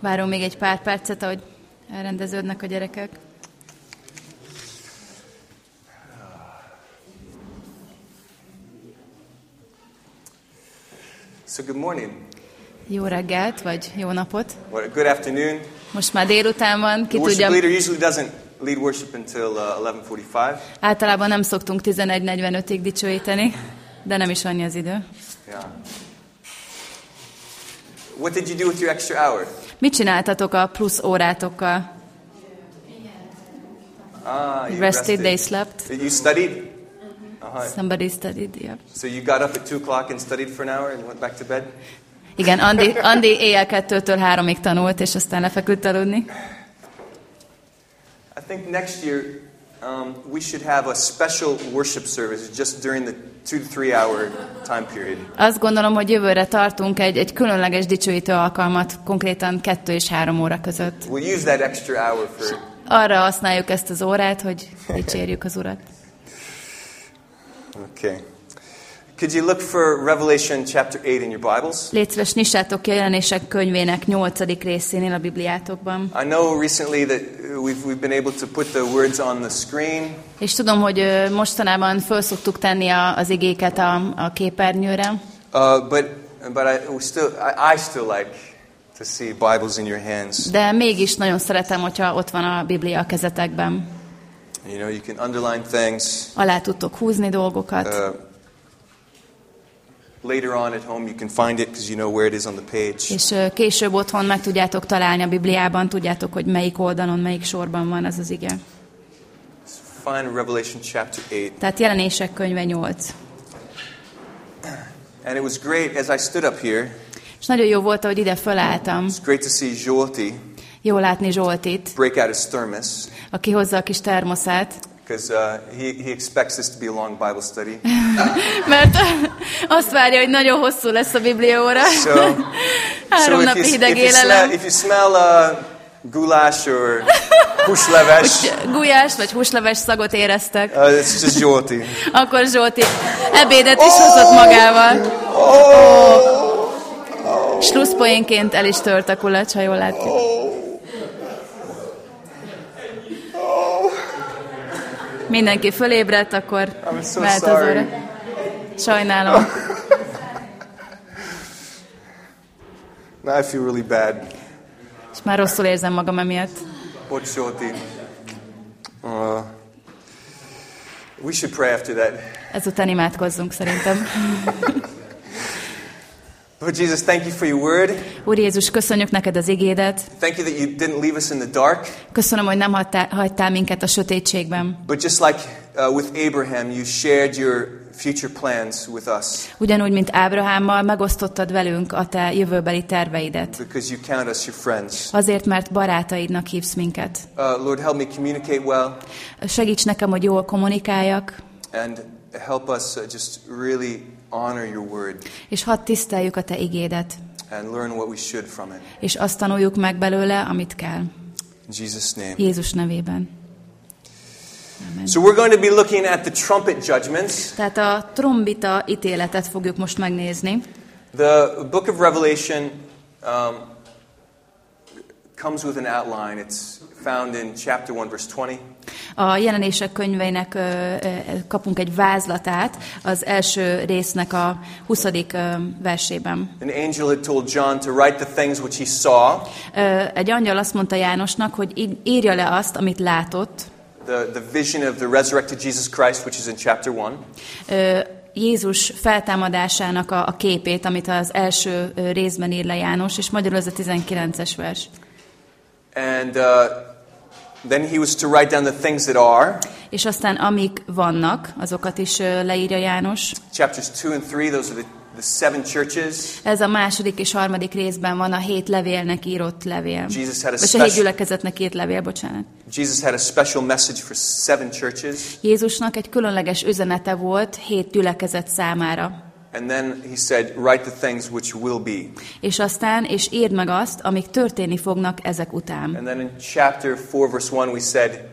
Várom még egy pár percet, ahogy elrendeződnek a gyerekek. So good morning. Jó reggelt, vagy jó napot. What, good afternoon. Most már délután van, ki tudja. leader usually doesn't lead worship until uh, 11:45. Általában nem szoktunk 11.45-ig dicsőíteni, de nem is annyi az idő. Yeah. What did you do with your extra hour? Mit csináltatok a plusz órátokkal? Ah, you Rested, they slept. You studied. Uh-huh. Somebody studied, yeah. So you got up at two o'clock and studied for an hour and went back to bed. Igen, Andi, Andi éjjel kettőtől háromig tanult, és aztán lefeküdt aludni. I think next year um, we should have a special worship service just during the two to three hour time period. Azt gondolom, hogy jövőre tartunk egy, egy különleges dicsőítő alkalmat, konkrétan kettő és három óra között. We'll use that extra hour for. Arra használjuk ezt az órát, hogy dicsérjük az Urat. Okay. Could you look for Revelation chapter 8 in your Bibles? Légy szíves, nyissátok ki a jelenések könyvének nyolcadik részénél a Bibliátokban. I know recently that we've, we've been able to put the words on the screen, És tudom, hogy ö, mostanában föl szoktuk tenni a, az igéket a, a képernyőre, uh, but, but I, we still, I, I still like to see Bibles in your hands. de mégis nagyon szeretem, hogyha ott van a Biblia a kezetekben. You know, you can underline things. Alá tudtok húzni dolgokat, Uh, later on at home, you can find it because you know where it is on the page. és később otthon meg tudjátok találni a Bibliában, tudjátok, hogy melyik oldalon, melyik sorban van az az ige. Find Revelation chapter 8. Tehát jelenések könyve 8. And it was great as I stood up here. És nagyon jó volt, hogy ide fölálltam. It's great to see Jolti Jó látni Zsoltit, break out his thermos aki hozza a kis termoszát, because uh, he, he expects this to be a long Bible study. mert azt várja, hogy nagyon hosszú lesz a Biblia óra. So, Három so napi hideg if, you smell, élelem. if you smell uh, goulash or húsleves, gulyás vagy húsleves szagot éreztek, uh, it's just Jolti. akkor Zsolti ebédet is hozott magával. Slusszpoénként el is tört a kulacs, ha jól látjuk. Mindenki fölébredt, akkor so mehet az óra. Sajnálom. Now I feel really bad. És már rosszul érzem magam emiatt. Jolti. Uh, we should pray after that. Ezután imádkozzunk szerintem. Lord Jesus, thank you for your word. Úr Jézus, köszönjük neked az igédet. Thank you that you didn't leave us in the dark, Köszönöm, hogy nem hagytál, hagytál minket a sötétségben. but just like uh, with Abraham, you shared your future plans with us Ugyanúgy, mint Ábrahámmal, megosztottad velünk a te jövőbeli terveidet. because you count us your friends. Azért, mert barátaidnak hívsz minket. Uh, Lord, help me communicate well Segíts nekem, hogy jól kommunikáljak, and help us uh, just really honor your word és hadd tiszteljük a te igédet, and learn what we should from it. és azt tanuljuk meg belőle, amit kell. In Jesus' name. Jézus nevében. Amen. So we're going to be looking at the trumpet judgments. Tehát a trombita ítéletet fogjuk most megnézni. The book of Revelation um, comes with an outline. It's found in chapter 1, verse 20. A jelenések könyveinek kapunk egy vázlatát az első résznek a 20. ö, versében. An angel had told John to write the things which he saw, Egy angyal azt mondta Jánosnak, hogy írja le azt, amit látott, the, the vision of the resurrected Jesus Christ, which is in chapter 1. Ö, Jézus feltámadásának a, a képét, amit az első részben ír le János, és magyarul ez a 19-es vers. And uh, then he was to write down the things that are. És aztán amik vannak, azokat is leírja János. Chapters 2 and 3, those are the, the seven churches. Ez a második és harmadik részben van a hét levélnek írott levél. Jesus had a Vagy a hét gyülekezetnek írt levél, bocsánat. Jesus had a special message for seven churches. Jézusnak egy különleges üzenete volt hét gyülekezet számára. And then he said, write the things which will be. És aztán, és írd meg azt, amik történni fognak ezek után. And then in chapter 4, verse 1, we said,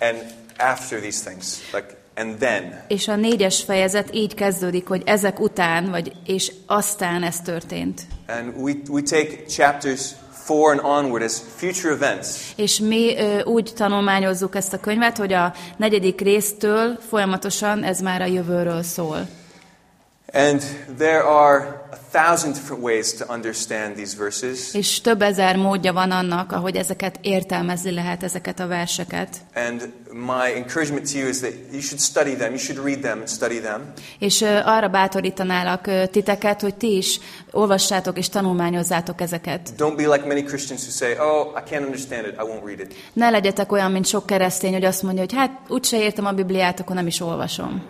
and after these things. Like, and then. És a négyes fejezet így kezdődik, hogy ezek után, vagy és aztán ez történt. And we, we take chapters four and onward as future events. És mi ö, úgy tanulmányozzuk ezt a könyvet, hogy a negyedik résztől folyamatosan ez már a jövőről szól. And there are a thousand different ways to understand these verses. És több ezer módja van annak, ahogy ezeket értelmezni lehet, ezeket a verseket. And my encouragement to you is that you should study them, you should read them and study them. És arra bátorítanálak titeket, hogy ti is olvassátok és tanulmányozzátok ezeket. Don't be like many Christians who say, Oh, I can't understand it, I won't read it. Ne legyetek olyan, mint sok keresztény, hogy azt mondja, hogy hát úgyse értem a Bibliát, akkor nem is olvasom.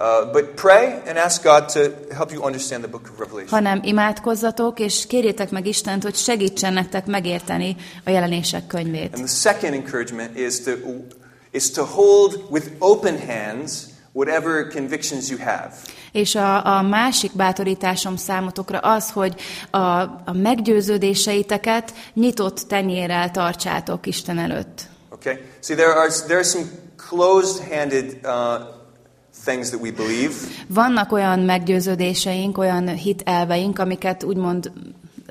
Uh, but pray and ask God to help you understand the book of Revelation. Hanem imádkozzatok, és kérjétek meg Istent, hogy segítsen nektek megérteni a jelenések könyvét. And the second encouragement is to, is to hold with open hands whatever convictions you have. És a, a másik bátorításom számotokra az, hogy a, a meggyőződéseiteket nyitott tenyérrel tartsátok Isten előtt. Okay? See, there are, there are some closed-handed uh, things that we believe. Vannak olyan meggyőződéseink, olyan hitelveink, amiket úgymond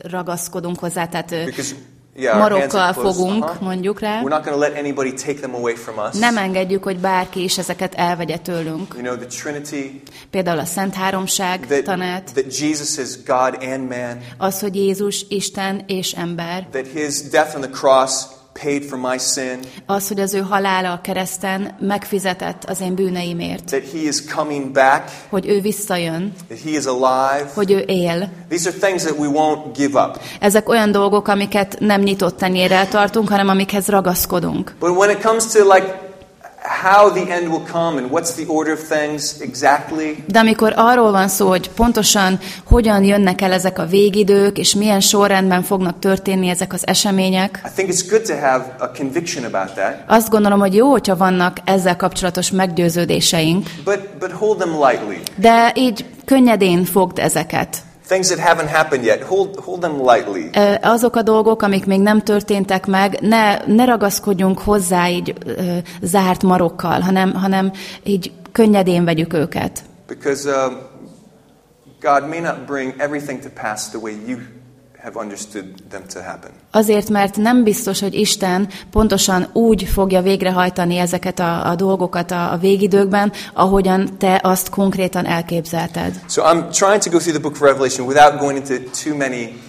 ragaszkodunk hozzá, tehát Because, yeah, marokkal fogunk, Uh-huh. mondjuk rá. We're not going to let anybody take them away from us. Nem engedjük, hogy bárki is ezeket elvegye tőlünk. You know, the Trinity, Például a Szent Háromság that, tanát, that Jesus is God and man, az, hogy Jézus Isten és ember, that his death on the cross paid for my sin, az, hogy az ő halála a kereszten megfizetett az én bűneimért, that he is coming back, hogy ő visszajön, that he is alive. hogy ő él. These are things that we won't give up. Ezek olyan dolgok, amiket nem nyitott tenyérrel tartunk, hanem amikhez ragaszkodunk. But when it comes to like how the end will come and what's the order of things exactly, De amikor arról van szó, hogy pontosan hogyan jönnek el ezek a végidők, és milyen sorrendben fognak történni ezek az események, I think it's good to have a conviction about that. azt gondolom, hogy jó, hogyha vannak ezzel kapcsolatos meggyőződéseink, But but hold them lightly. de így könnyedén fogd ezeket. Things that haven't happened yet, hold hold them lightly. Azok a dolgok, amik még nem történtek meg, ne, ne ragaszkodjunk hozzá így ö, zárt marokkal, hanem, hanem így könnyedén vegyük őket. Because um, God may not bring everything to pass the way you have understood them to happen. Azért, mert nem biztos, hogy Isten pontosan úgy fogja végrehajtani ezeket a, a dolgokat a, a végidőkben, ahogyan te azt konkrétan elképzelted. So I'm trying to go through the book of Revelation without going into too many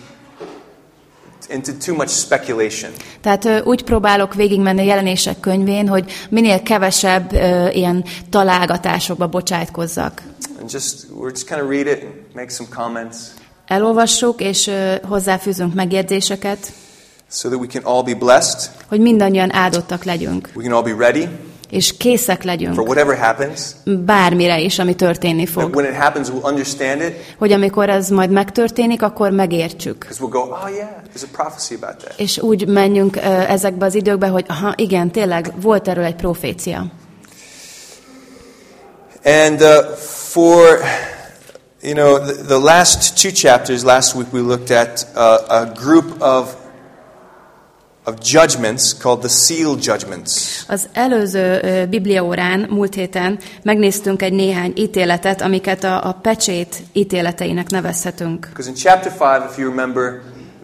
into too much speculation. Tehát úgy próbálok végigmenni a jelenések könyvén, hogy minél kevesebb ö, ilyen találgatásokba bocsájtkozzak. And just we're just kind of read it and make some comments Elolvassuk, és hozzáfűzünk megjegyzéseket, so that we can all be blessed. hogy mindannyian áldottak legyünk, We can all be ready és készek for legyünk whatever happens. bármire is, ami történni fog. when it happens, we'll understand it Hogy amikor ez majd megtörténik, akkor megértsük. we'll go, oh yeah, there's a prophecy about that. És úgy menjünk ezekbe az időkbe, hogy aha, igen, tényleg volt erről egy profécia. And uh, for you know the, the last two chapters, last week we looked at uh, a group of of judgments called the seal judgments. Az előző ö, bibliaórán, múlt héten megnéztünk egy néhány ítéletet, amiket a, a pecsét ítéleteinek nevezhetünk. Because in chapter five, if you remember,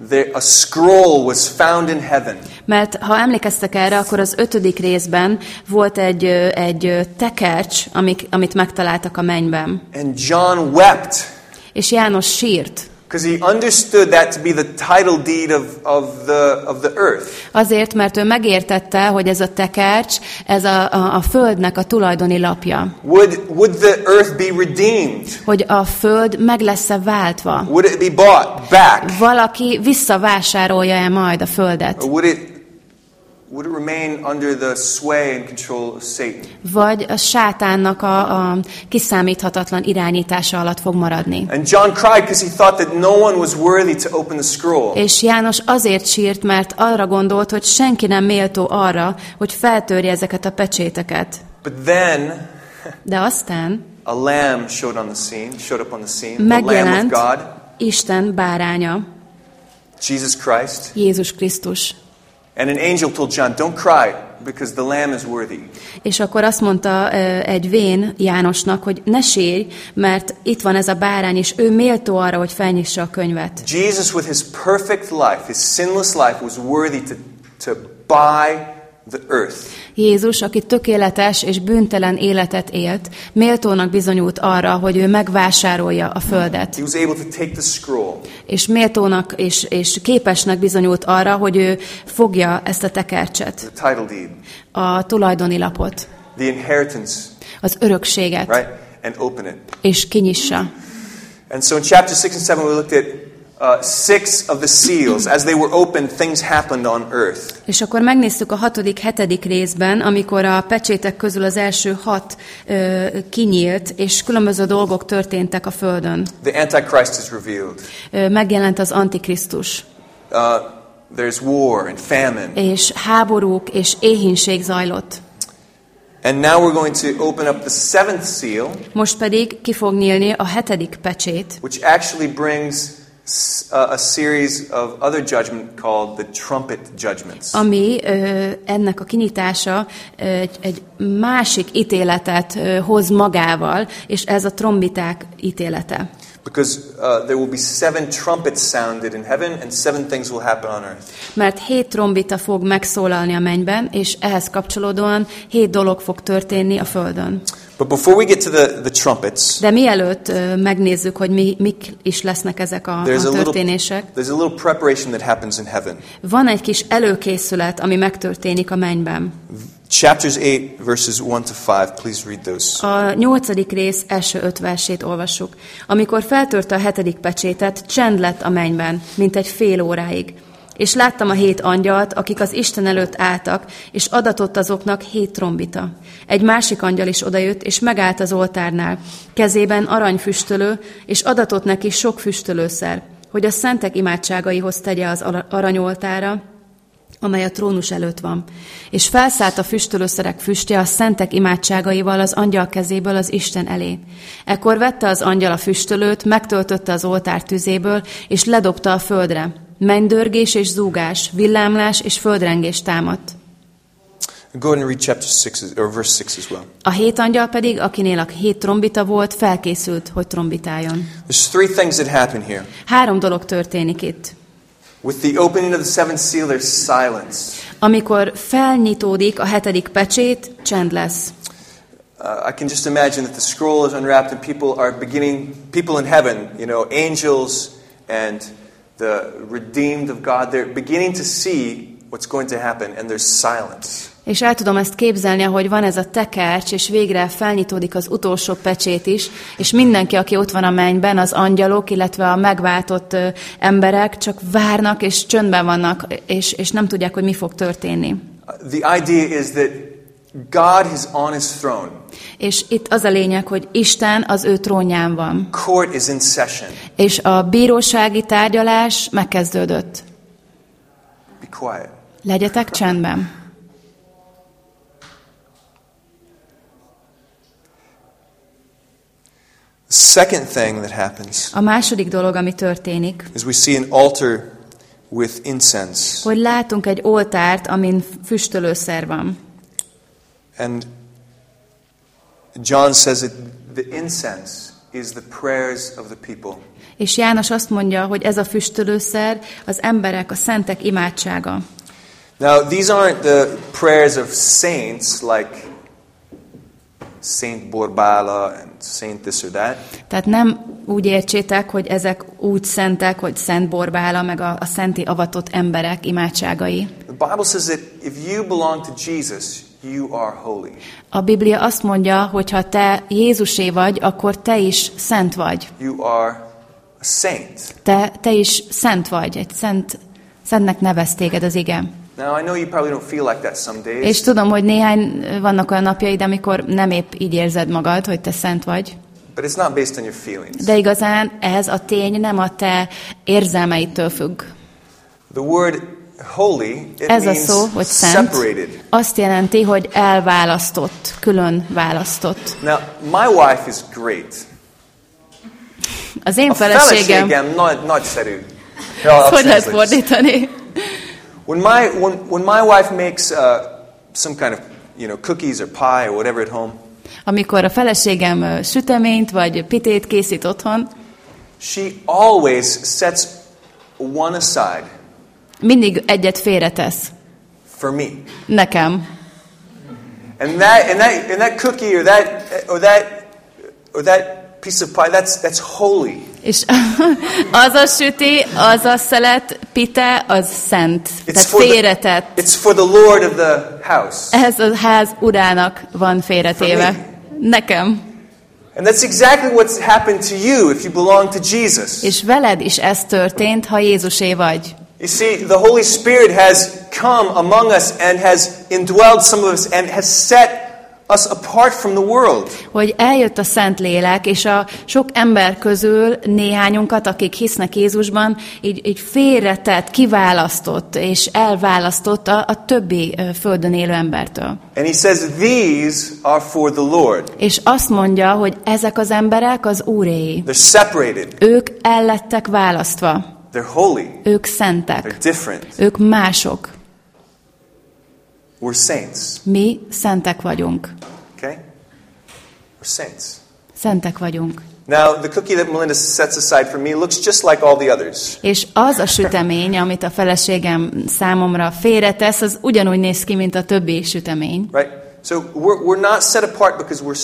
there, a scroll was found in heaven. Mert ha emlékeztek erre, akkor az ötödik részben volt egy, egy tekercs, amik, amit megtaláltak a mennyben. And John wept És János sírt, because he understood that to be the title deed of, of, the, of the earth. Azért, mert ő megértette, hogy ez a tekercs, ez a, a, a földnek a tulajdoni lapja. Would, would the earth be redeemed? Hogy a föld meg lesz-e váltva. Would it be bought back? Valaki visszavásárolja-e majd a földet? Or would it, would it remain under the sway and control of Satan? Vagy a sátánnak a, a kiszámíthatatlan irányítása alatt fog maradni. And John cried because he thought that no one was worthy to open the scroll. És János azért sírt, mert arra gondolt, hogy senki nem méltó arra, hogy feltörje ezeket a pecséteket. But then De aztán a lamb showed on the scene, showed up on the scene, the Lamb of megjelent God, Isten báránya, Jesus Christ, Jézus Krisztus. And an angel told John, Don't cry, because the lamb is worthy. És akkor azt mondta ö, egy vén Jánosnak, hogy ne sírj, mert itt van ez a bárány, és ő méltó arra, hogy felnyissa a könyvet. Jesus, with his perfect life, his sinless life, was worthy to, to buy the earth. Jézus, aki tökéletes és bűntelen életet élt, méltónak bizonyult arra, hogy ő megvásárolja a földet. He was able to take the scroll, És méltónak és, és képesnek bizonyult arra, hogy ő fogja ezt a tekercset, the title deed, a tulajdoni lapot, the inheritance, az örökséget, right? And open it. és kinyissa. And so in chapter 6 and 7, we looked at uh, six of the seals. As they were opened, things happened on earth. És akkor megnéztük a hatodik, hetedik részben, amikor a pecsétek közül az első hat ö, kinyílt, és különböző dolgok történtek a Földön. The Antichrist is revealed. Ö, megjelent az Antikrisztus, Uh, there's war and famine. és háborúk és éhínség zajlott. And now we're going to open up the seventh seal, Most pedig ki fog nyílni a hetedik pecsét, which actually brings a series of other judgment called the trumpet judgments. ami ö, ennek a kinyitása egy, egy másik ítéletet ö, hoz magával, és ez a trombiták ítélete. Because uh, there will be seven trumpets sounded in heaven, and seven things will happen on earth. Mert hét trombita fog megszólalni a mennyben, és ehhez kapcsolódóan hét dolog fog történni a Földön. But before we get to the, the trumpets, De mielőtt ö, megnézzük, hogy mi, mik is lesznek ezek a, a, a little, történések, a little preparation that happens in heaven. van egy kis előkészület, ami megtörténik a mennyben. Chapters 8, verses 1 to 5, please read those. A nyolcadik rész első öt versét olvassuk. Amikor feltörte a hetedik pecsétet, csend lett a mennyben, mint egy fél óráig. És láttam a hét angyalt, akik az Isten előtt álltak, és adatott azoknak hét trombita. Egy másik angyal is odajött, és megállt az oltárnál. Kezében aranyfüstölő, és adatott neki sok füstölőszer, hogy a szentek imádságaihoz tegye az ara- aranyoltára, amely a trónus előtt van. És felszállt a füstölőszerek füstje a szentek imádságaival az angyal kezéből az Isten elé. Ekkor vette az angyal a füstölőt, megtöltötte az oltár tüzéből, és ledobta a földre. Mennydörgés és zúgás, villámlás és földrengés támadt. Go ahead and read chapter 6, or verse 6 as well. A hét angyal pedig, akinél a hét trombita volt, felkészült, hogy trombitáljon. There's three things that happen here. Három dolog történik itt. With the opening of the seventh seal, there's silence. Amikor felnyitódik a hetedik pecsét, csend lesz. Uh, I can just imagine that the scroll is unwrapped and people are beginning, people in heaven, you know, angels and the redeemed of God, they're beginning to see what's going to happen and there's silence. És el tudom ezt képzelni, hogy van ez a tekercs, és végre felnyitódik az utolsó pecsét is, és mindenki, aki ott van a mennyben, az angyalok, illetve a megváltott emberek csak várnak, és csöndben vannak, és, és nem tudják, hogy mi fog történni. Uh, The idea is that God is on his throne. És itt az a lényeg, hogy Isten az ő trónján van, Court is in session. és a bírósági tárgyalás megkezdődött. Be quiet. Legyetek csendben. The second thing that happens A második dolog, ami történik, is we see an altar with incense. hogy látunk egy oltárt, amin füstölőszer van. And John says that the incense is the prayers of the people. És János azt mondja, hogy ez a füstölőszer az emberek, a szentek imádsága. Now, these aren't the prayers of saints like Saint Borbala and Saint this or that. Tehát nem úgy értsétek, hogy ezek úgy szentek, hogy Szent Borbála, meg a, a szenti avatott emberek imádságai. The Bible says that if you belong to Jesus, you are holy. A Biblia azt mondja, hogy ha te Jézusé vagy, akkor te is szent vagy. You are a saint. Te, te is szent vagy, egy szent, szentnek nevez téged az ige. Now, I know you probably don't feel like that some days, És tudom, hogy néhány vannak olyan napjaid, amikor nem épp így érzed magad, hogy te szent vagy. but it's not based on your feelings. De igazán ez a tény nem a te érzelmeitől függ. The word Ez a szó, hogy szent, separated. azt jelenti, hogy elválasztott, külön választott. Now, my wife is great. Az én A feleségem, feleségem nagy, nagyszerű. Hogy lehet fordítani? When my, when, when my wife makes uh, some kind of you know, cookies or pie or whatever at home, Amikor a feleségem ö, süteményt vagy pitét készít otthon, she always sets one aside mindig egyet félretesz. for me. Nekem. And that, and that, and that cookie or that, or that, or that piece of pie, that's, that's holy. És az a süti, az a szelet pite, az szent. Tehát for the, félretett. it's for the Lord of the house. Ez a ház urának van félretéve. Nekem. And that's exactly what's happened to you if you belong to Jesus. És veled is ez történt, ha Jézusé vagy. You see, the Holy Spirit has come among us and has indwelled some of us and has set us apart from the world. Hogy eljött a Szent Lélek, és a sok ember közül néhányunkat, akik hisznek Jézusban, így, így félretett, kiválasztott és elválasztott a, a többi földön élő embertől. And he says, These are for the Lord. És azt mondja, hogy ezek az emberek az Úréi. They're separated, Ők ellettek választva. They're holy, Ők they're szentek. different. Ők mások. We're saints, Mi szentek vagyunk. okay? We're saints. Szentek vagyunk. Now, the cookie that Melinda sets aside for me looks just like all the others. És az a sütemény, amit a feleségem számomra félretesz, az ugyanúgy néz ki, mint a többi sütemény. Right? So we're, we're not set apart because we're,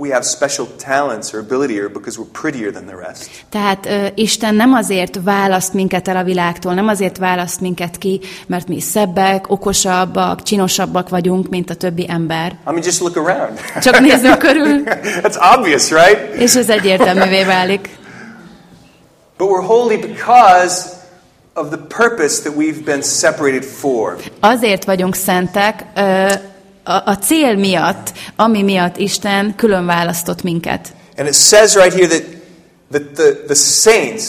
we have special talents or ability or because we're prettier than the rest. Tehát ö, Isten nem azért választ minket el a világtól, nem azért választ minket ki, mert mi szebbek, okosabbak, csinosabbak vagyunk, mint a többi ember. I mean, just look around. Csak nézzünk körül, That's obvious, right? és ez egyértelművé válik. But we're holy because of the purpose that we've been separated for. Azért vagyunk szentek, ö, a, a cél miatt, ami miatt Isten külön választott minket. And it says right here that, that the, the saints,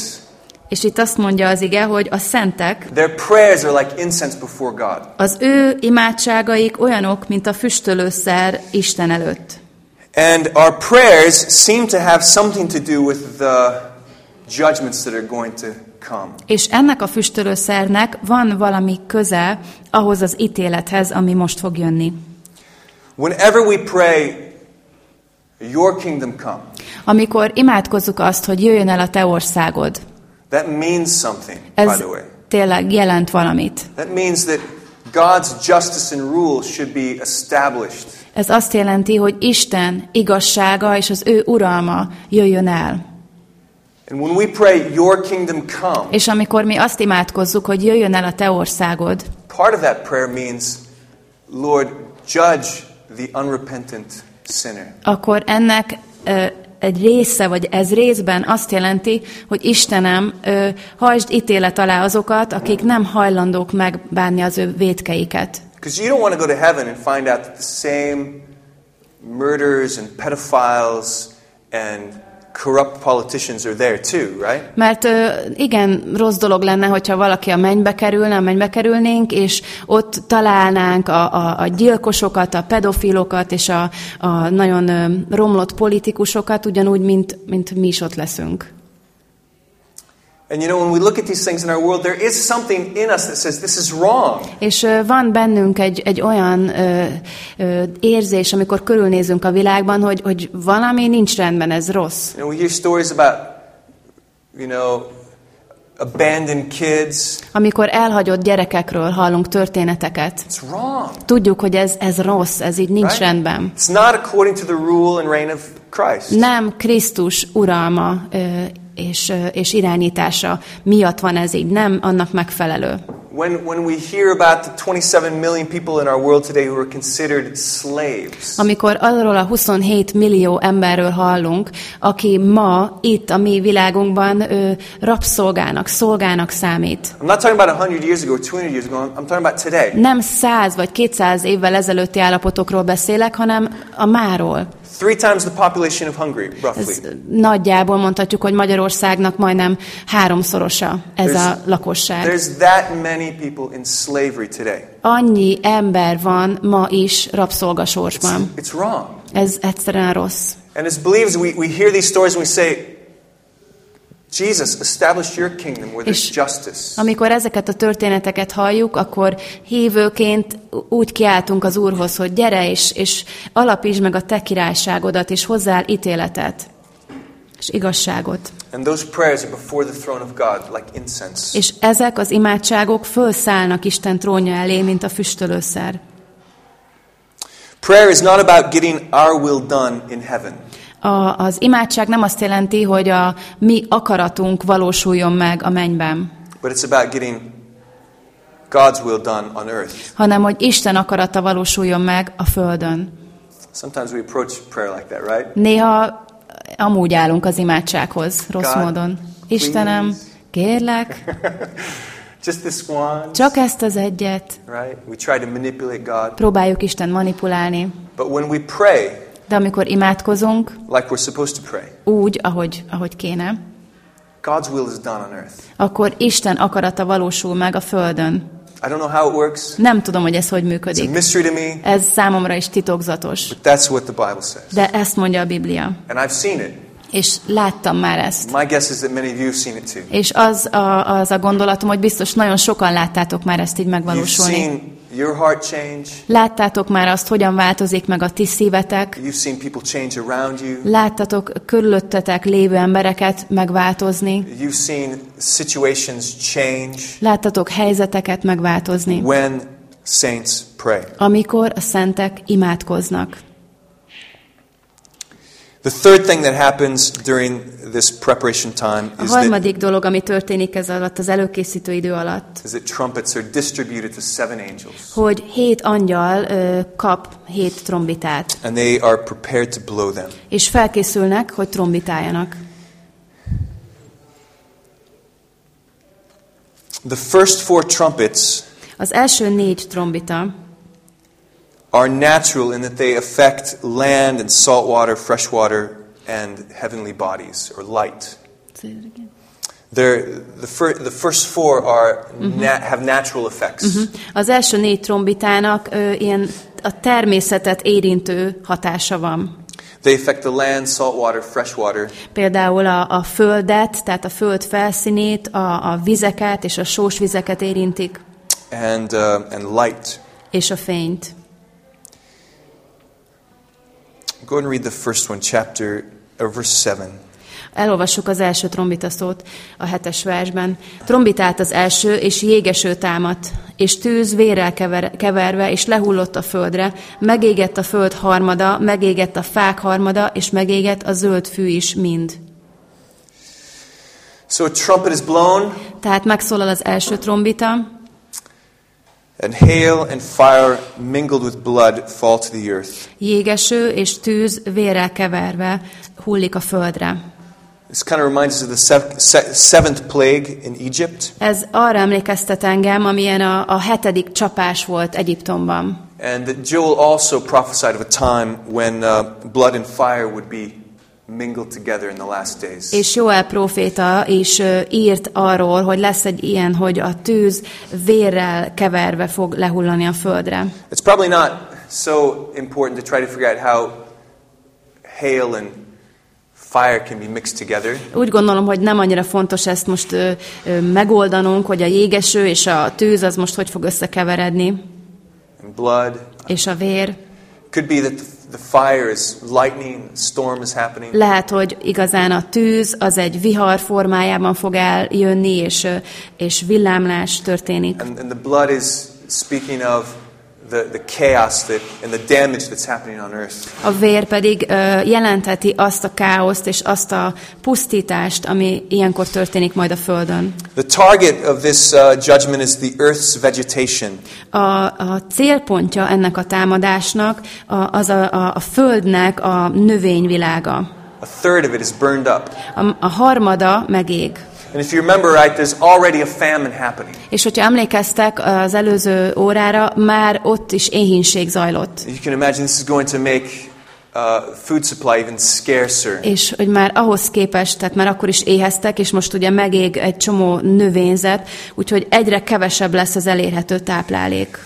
És itt azt mondja az ige, hogy a szentek, their prayers are like incense before God. az ő imádságaik olyanok, mint a füstölőszer Isten előtt. And our prayers seem to have something to do with the judgments that are going to come. És ennek a füstölőszernek van valami köze ahhoz az ítélethez, ami most fog jönni. Whenever we pray, Your kingdom come, Amikor imádkozzuk azt, hogy jöjjön el a te országod, that means something, by ez the way. tényleg jelent valamit. That means that God's justice and rule should be established. Ez azt jelenti, hogy Isten igazsága és az ő uralma jöjjön el. And when we pray, Your kingdom come, És amikor mi azt imádkozzuk, hogy jöjjön el a te országod, part of that prayer means, Lord, judge the unrepentant sinner. akkor ennek ö, egy része, vagy ez részben azt jelenti, hogy Istenem, ö, hajtsd ítélet alá azokat, akik nem hajlandók megbánni az ő vétkeiket. Because you don't want to go to heaven and find out that the same murderers and pedophiles and corrupt politicians are there too, right? Mert igen, rossz dolog lenne, hogyha valaki a mennybe kerülne, a mennybe kerülnénk, és ott találnánk a, a, a gyilkosokat, a pedofilokat, és a, a nagyon romlott politikusokat, ugyanúgy, mint, mint mi is ott leszünk. And you know, when we look at these things in our world, there is something in us that says this is wrong. És van bennünk egy, egy olyan ö, ö, érzés, amikor körülnézünk a világban, hogy, hogy valami nincs rendben, ez rossz. You know, we hear stories about, you know, abandoned kids. Amikor elhagyott gyerekekről hallunk történeteket, It's wrong. tudjuk, hogy ez, ez rossz, ez így nincs Right? rendben. It's not according to the rule and reign of Christ. Nem Krisztus uralma ö, és, és irányítása miatt van ez így, nem annak megfelelő. When, when we hear about the 27 million people in our world today who are considered slaves, Amikor arról a 27 millió emberről hallunk, aki ma itt a mi világunkban ö, rabszolgának, szolgának számít. I'm not talking about 100 years ago or 200 years ago, I'm talking about today. Nem 100 vagy 200 évvel ezelőtti állapotokról beszélek, hanem a máról. Three times the population of Hungary, roughly. Ez nagyjából mondhatjuk, hogy Magyarországnak majdnem háromszorosa ez a lakosság. there's that many people in slavery today. Annyi ember van ma is rabszolgasorsban. It's wrong. Ez egyszerűen rossz. And as believers, we, we hear these stories and we say, Jesus established your kingdom there's És justice. amikor ezeket a történeteket halljuk, akkor hívőként úgy kiáltunk az Úrhoz, hogy gyere és, és alapítsd meg a te királyságodat, és hozzál ítéletet és igazságot. And those prayers are before the throne of God like incense. És ezek az imádságok fölszállnak Isten trónja elé, mint a füstölőszer. Prayer is not about getting our will done in heaven. A, az imádság nem azt jelenti, hogy a mi akaratunk valósuljon meg a mennyben, But it's about getting God's will done on earth. hanem hogy Isten akarata valósuljon meg a földön. Sometimes we approach prayer like that, right? Néha amúgy állunk az imádsághoz, rossz God, módon. Istenem, kérlek, Just this one, csak ezt az egyet. right? We try to manipulate God. Próbáljuk Isten manipulálni. But when we pray De amikor imádkozunk, like we're supposed to pray, úgy, ahogy, ahogy kéne, God's will is done on earth. akkor Isten akarata valósul meg a földön. I don't know how it works. Nem tudom, hogy ez hogy It's a működik. mystery to me, Ez számomra is titokzatos. but that's what the Bible says. De ezt mondja a Biblia. And I've seen it. És láttam már ezt. My guess is that many of you have seen it too. És az a, az a gondolatom, hogy biztos nagyon sokan láttátok már ezt így You've megvalósulni. seen your heart change. Láttátok már azt, hogyan változik meg a ti szívetek. You've seen people change around you. Láttatok körülöttetek lévő embereket megváltozni. You've seen situations change Láttatok helyzeteket megváltozni, when saints pray. amikor a szentek imádkoznak. The third thing that happens during this preparation time A is that, dolog, ami történik ez alatt, az előkészítő idő alatt, is that trumpets are distributed to seven angels, hogy hét angyal ö, kap hét trombitát, and they are prepared to blow them. és felkészülnek, hogy trombitáljanak. The first four trumpets Az első négy trombita are natural in that they affect land and salt water, fresh water, and heavenly bodies or light. They're, the, fir- the first four are na- have natural effects. Az első négy trombitának ö, ilyen a természetet érintő hatása van. They affect the land, salt water, fresh water, Például a, a földet, tehát a föld felszínét, a, a vizeket és a sós vizeket érintik, and, uh, and light. és a fényt. Go and read the first one, chapter, or verse 7. Elolvassuk az első trombita szót a hetes versben. Trombitált az első, és jégeső támadt, és tűz vérrel kever, keverve, és lehullott a földre, megégett a föld harmada, megégett a fák harmada, és megégett a zöld fű is mind. So a trumpet is blown, Tehát megszólal az első trombita, and hail and fire mingled with blood fall to the earth. jégeső és tűz vérrel keverve hullik a földre. This kind of reminds us of the sev- se- seventh plague in Egypt. Ez arra emlékeztet engem, amilyen a, a hetedik csapás volt Egyiptomban. And that Joel also prophesied of a time when uh, blood and fire would be mingled together in the last days. És Joel próféta is írt arról, hogy lesz egy ilyen, hogy a tűz vérrel keverve fog lehullani a földre. It's probably not so important to try to figure out how hail and fire can be mixed together. Úgy gondolom, hogy nem annyira fontos ezt most ö, ö, megoldanunk, hogy a jégeső és a tűz az most hogy fog összekeveredni, And blood. és a vér. Could be that the, the fire is lightning, storm is happening. Lehet, hogy igazán a tűz az egy vihar formájában fog eljönni, és, és villámlás történik. And, and the blood is speaking of the, the chaos that, and the damage that's happening on earth. A vér pedig ö, jelentheti azt a káoszt és azt a pusztítást, ami ilyenkor történik majd a Földön. The target of this uh, judgment is the earth's vegetation. A, a célpontja ennek a támadásnak a, az a, a, a Földnek a növényvilága. A third of it is burned up. A, a harmada megég. And if you remember right, there's already a famine happening. És hogyha emlékeztek az előző órára, már ott is éhínség zajlott. You can imagine this is going to make uh, food supply even scarcer. És hogy már ahhoz képest, tehát már akkor is éheztek, és most ugye megég egy csomó növényzet, úgyhogy egyre kevesebb lesz az elérhető táplálék.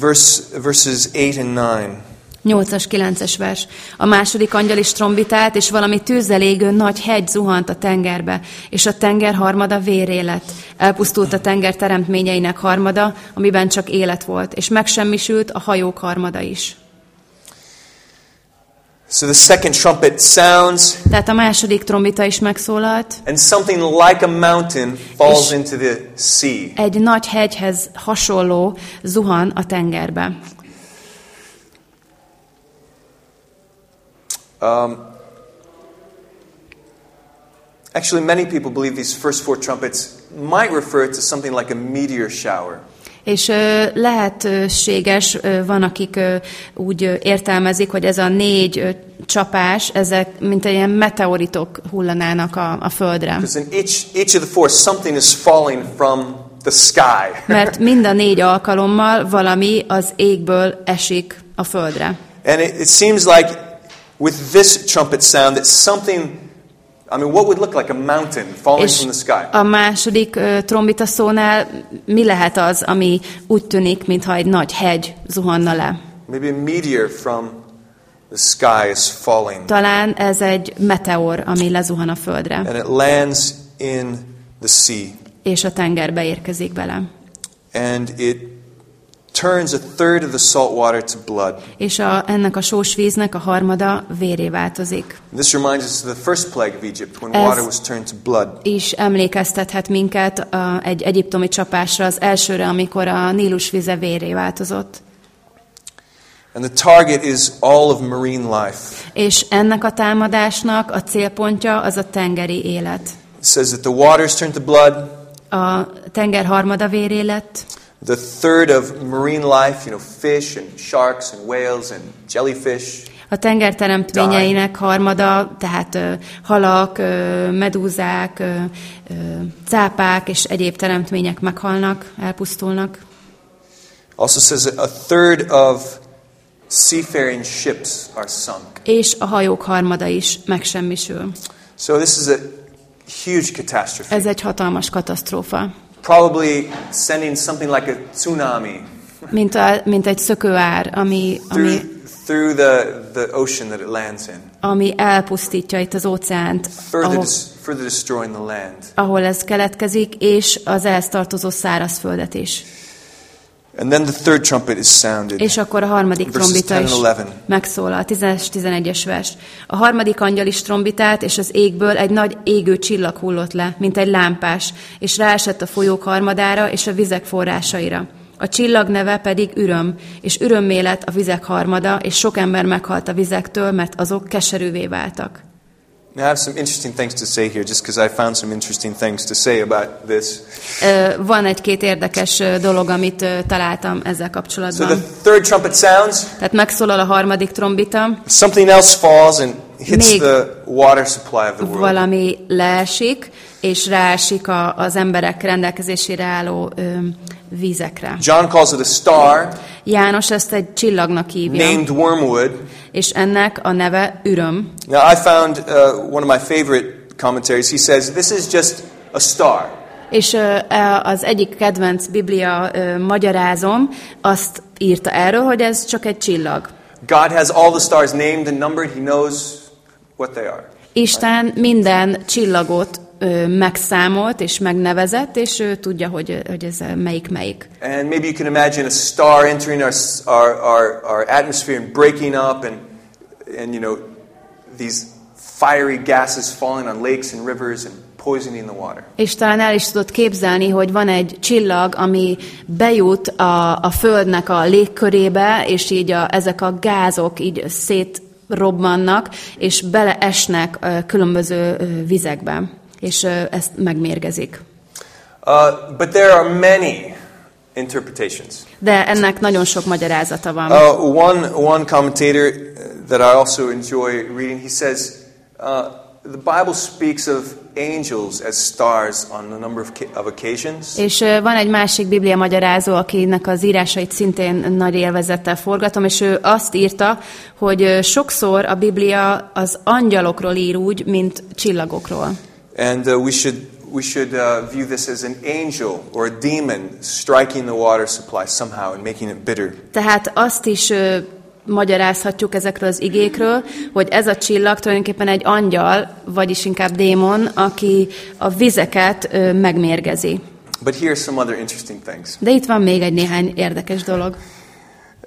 Verse, verses 8 and 9. 8-as, 9-es vers. A második angyal is trombitált, és valami tűzzel égő nagy hegy zuhant a tengerbe, és a tenger harmada véré lett. Elpusztult a tenger teremtményeinek harmada, amiben csak élet volt, és megsemmisült a hajók harmada is. So the second trumpet sounds, Tehát a második trombita is megszólalt, and something like a mountain falls into the sea. egy nagy hegyhez hasonló zuhan a tengerbe. Um, actually, many people believe these first four trumpets might refer to something like a meteor shower. És ö, lehetséges, ö, van akik ö, úgy ö, értelmezik, hogy ez a négy ö, csapás, ezek mint egy ilyen meteoritok hullanának a, a földre. In each, each of the four, something is falling from the sky. Mert mind a négy alkalommal valami az égből esik a földre. and it, it seems like with this trumpet sound that something, I mean, what would look like a mountain falling És from the sky? a második ö, trombita szónál mi lehet az, ami úgy tűnik, mintha egy nagy hegy zuhanna le? Maybe a meteor from the sky is falling. Talán ez egy meteor, ami lezuhan a földre, And it lands in the sea. és a tengerbe érkezik bele. And it turns a third of the salt water to blood. És a, ennek a sós víznek a harmada véré változik. This reminds us of the first plague of Egypt when Ez- water was turned to blood. És emlékeztethet minket a, egy egyiptomi csapásra, az elsőre, amikor a Nílus vize véré változott. And the target is all of marine life. És ennek a támadásnak a célpontja az a tengeri élet. It says that the waters turned to blood, A tenger harmada véré lett, the third of marine life, you know, fish and sharks and whales and jellyfish. a tenger teremtményeinek harmada, tehát halak, medúzák, cápák és egyéb teremtmények meghalnak, elpusztulnak. Also says that a third of seafaring ships are sunk. És a hajók harmada is megsemmisül. So this is a huge catastrophe. Ez egy hatalmas katasztrófa. Probably sending something like a tsunami Mint, a, mint egy szökőár, ami, through, ami, through the, the ocean that it lands in, ami elpusztítja itt az óceánt, further, ahol, dis- further destroying the land. ahol ez keletkezik, és az ehhez tartozó szárazföldet is. And then the third trumpet is sounded. És akkor a harmadik trombita 10 is and 11. megszólal, 10-11-es vers. A harmadik angyal is trombitált, és az égből egy nagy égő csillag hullott le, mint egy lámpás, és ráesett a folyók harmadára és a vizek forrásaira. A csillag neve pedig üröm, és örömmé lett a vizek harmada, és sok ember meghalt a vizektől, mert azok keserűvé váltak. Now, I have some interesting things to say here, just because I found some interesting things to say about this. Van egy-két érdekes dolog, amit találtam ezzel So kapcsolatban. the third trumpet sounds, Tehát megszólal a harmadik trombita, something else falls and hits Még the water supply of the world. valami leesik, és ráesik a, az emberek rendelkezésére álló ö, vízekre. John calls it a star, János ezt egy csillagnak hívja, named wormwood. és ennek a neve üröm. Now, I found uh, one of my favorite commentaries. He says, This is just a star. És e- az egyik kedvenc biblia ö, magyarázom azt írta erről, hogy ez csak egy csillag. God has all the stars named and numbered, He knows what they are. Isten minden csillagot ö, megszámolt és megnevezett, és ő tudja, hogy, hogy ez melyik melyik. And maybe you can imagine a star entering our, our, our, our atmosphere and breaking up, and, and you know, these fiery gases falling on lakes and rivers and poisoning the water. És talán el is tudod képzelni, hogy van egy csillag, ami bejut a, a Földnek a légkörébe, és így a, ezek a gázok így szétrobbannak, és beleesnek különböző vizekbe, és ezt megmérgezik. Uh, but there are many interpretations. De ennek nagyon sok magyarázata van. Uh, one, one commentator that I also enjoy reading, he says, uh, the Bible speaks of angels as stars on a number of, ca- of occasions. És van egy másik biblia magyarázó, akinek az írásait szintén nagy élvezettel forgatom, és ő azt írta, hogy sokszor a Biblia az angyalokról ír úgy, mint csillagokról. And uh, we should, we should uh, view this as an angel or a demon striking the water supply somehow and making it bitter. Tehát azt is magyarázhatjuk ezekről az igékről, hogy ez a csillag tulajdonképpen egy angyal, vagyis inkább démon, aki a vizeket ö, megmérgezi. But here are some other interesting things. De itt van még egy néhány érdekes dolog.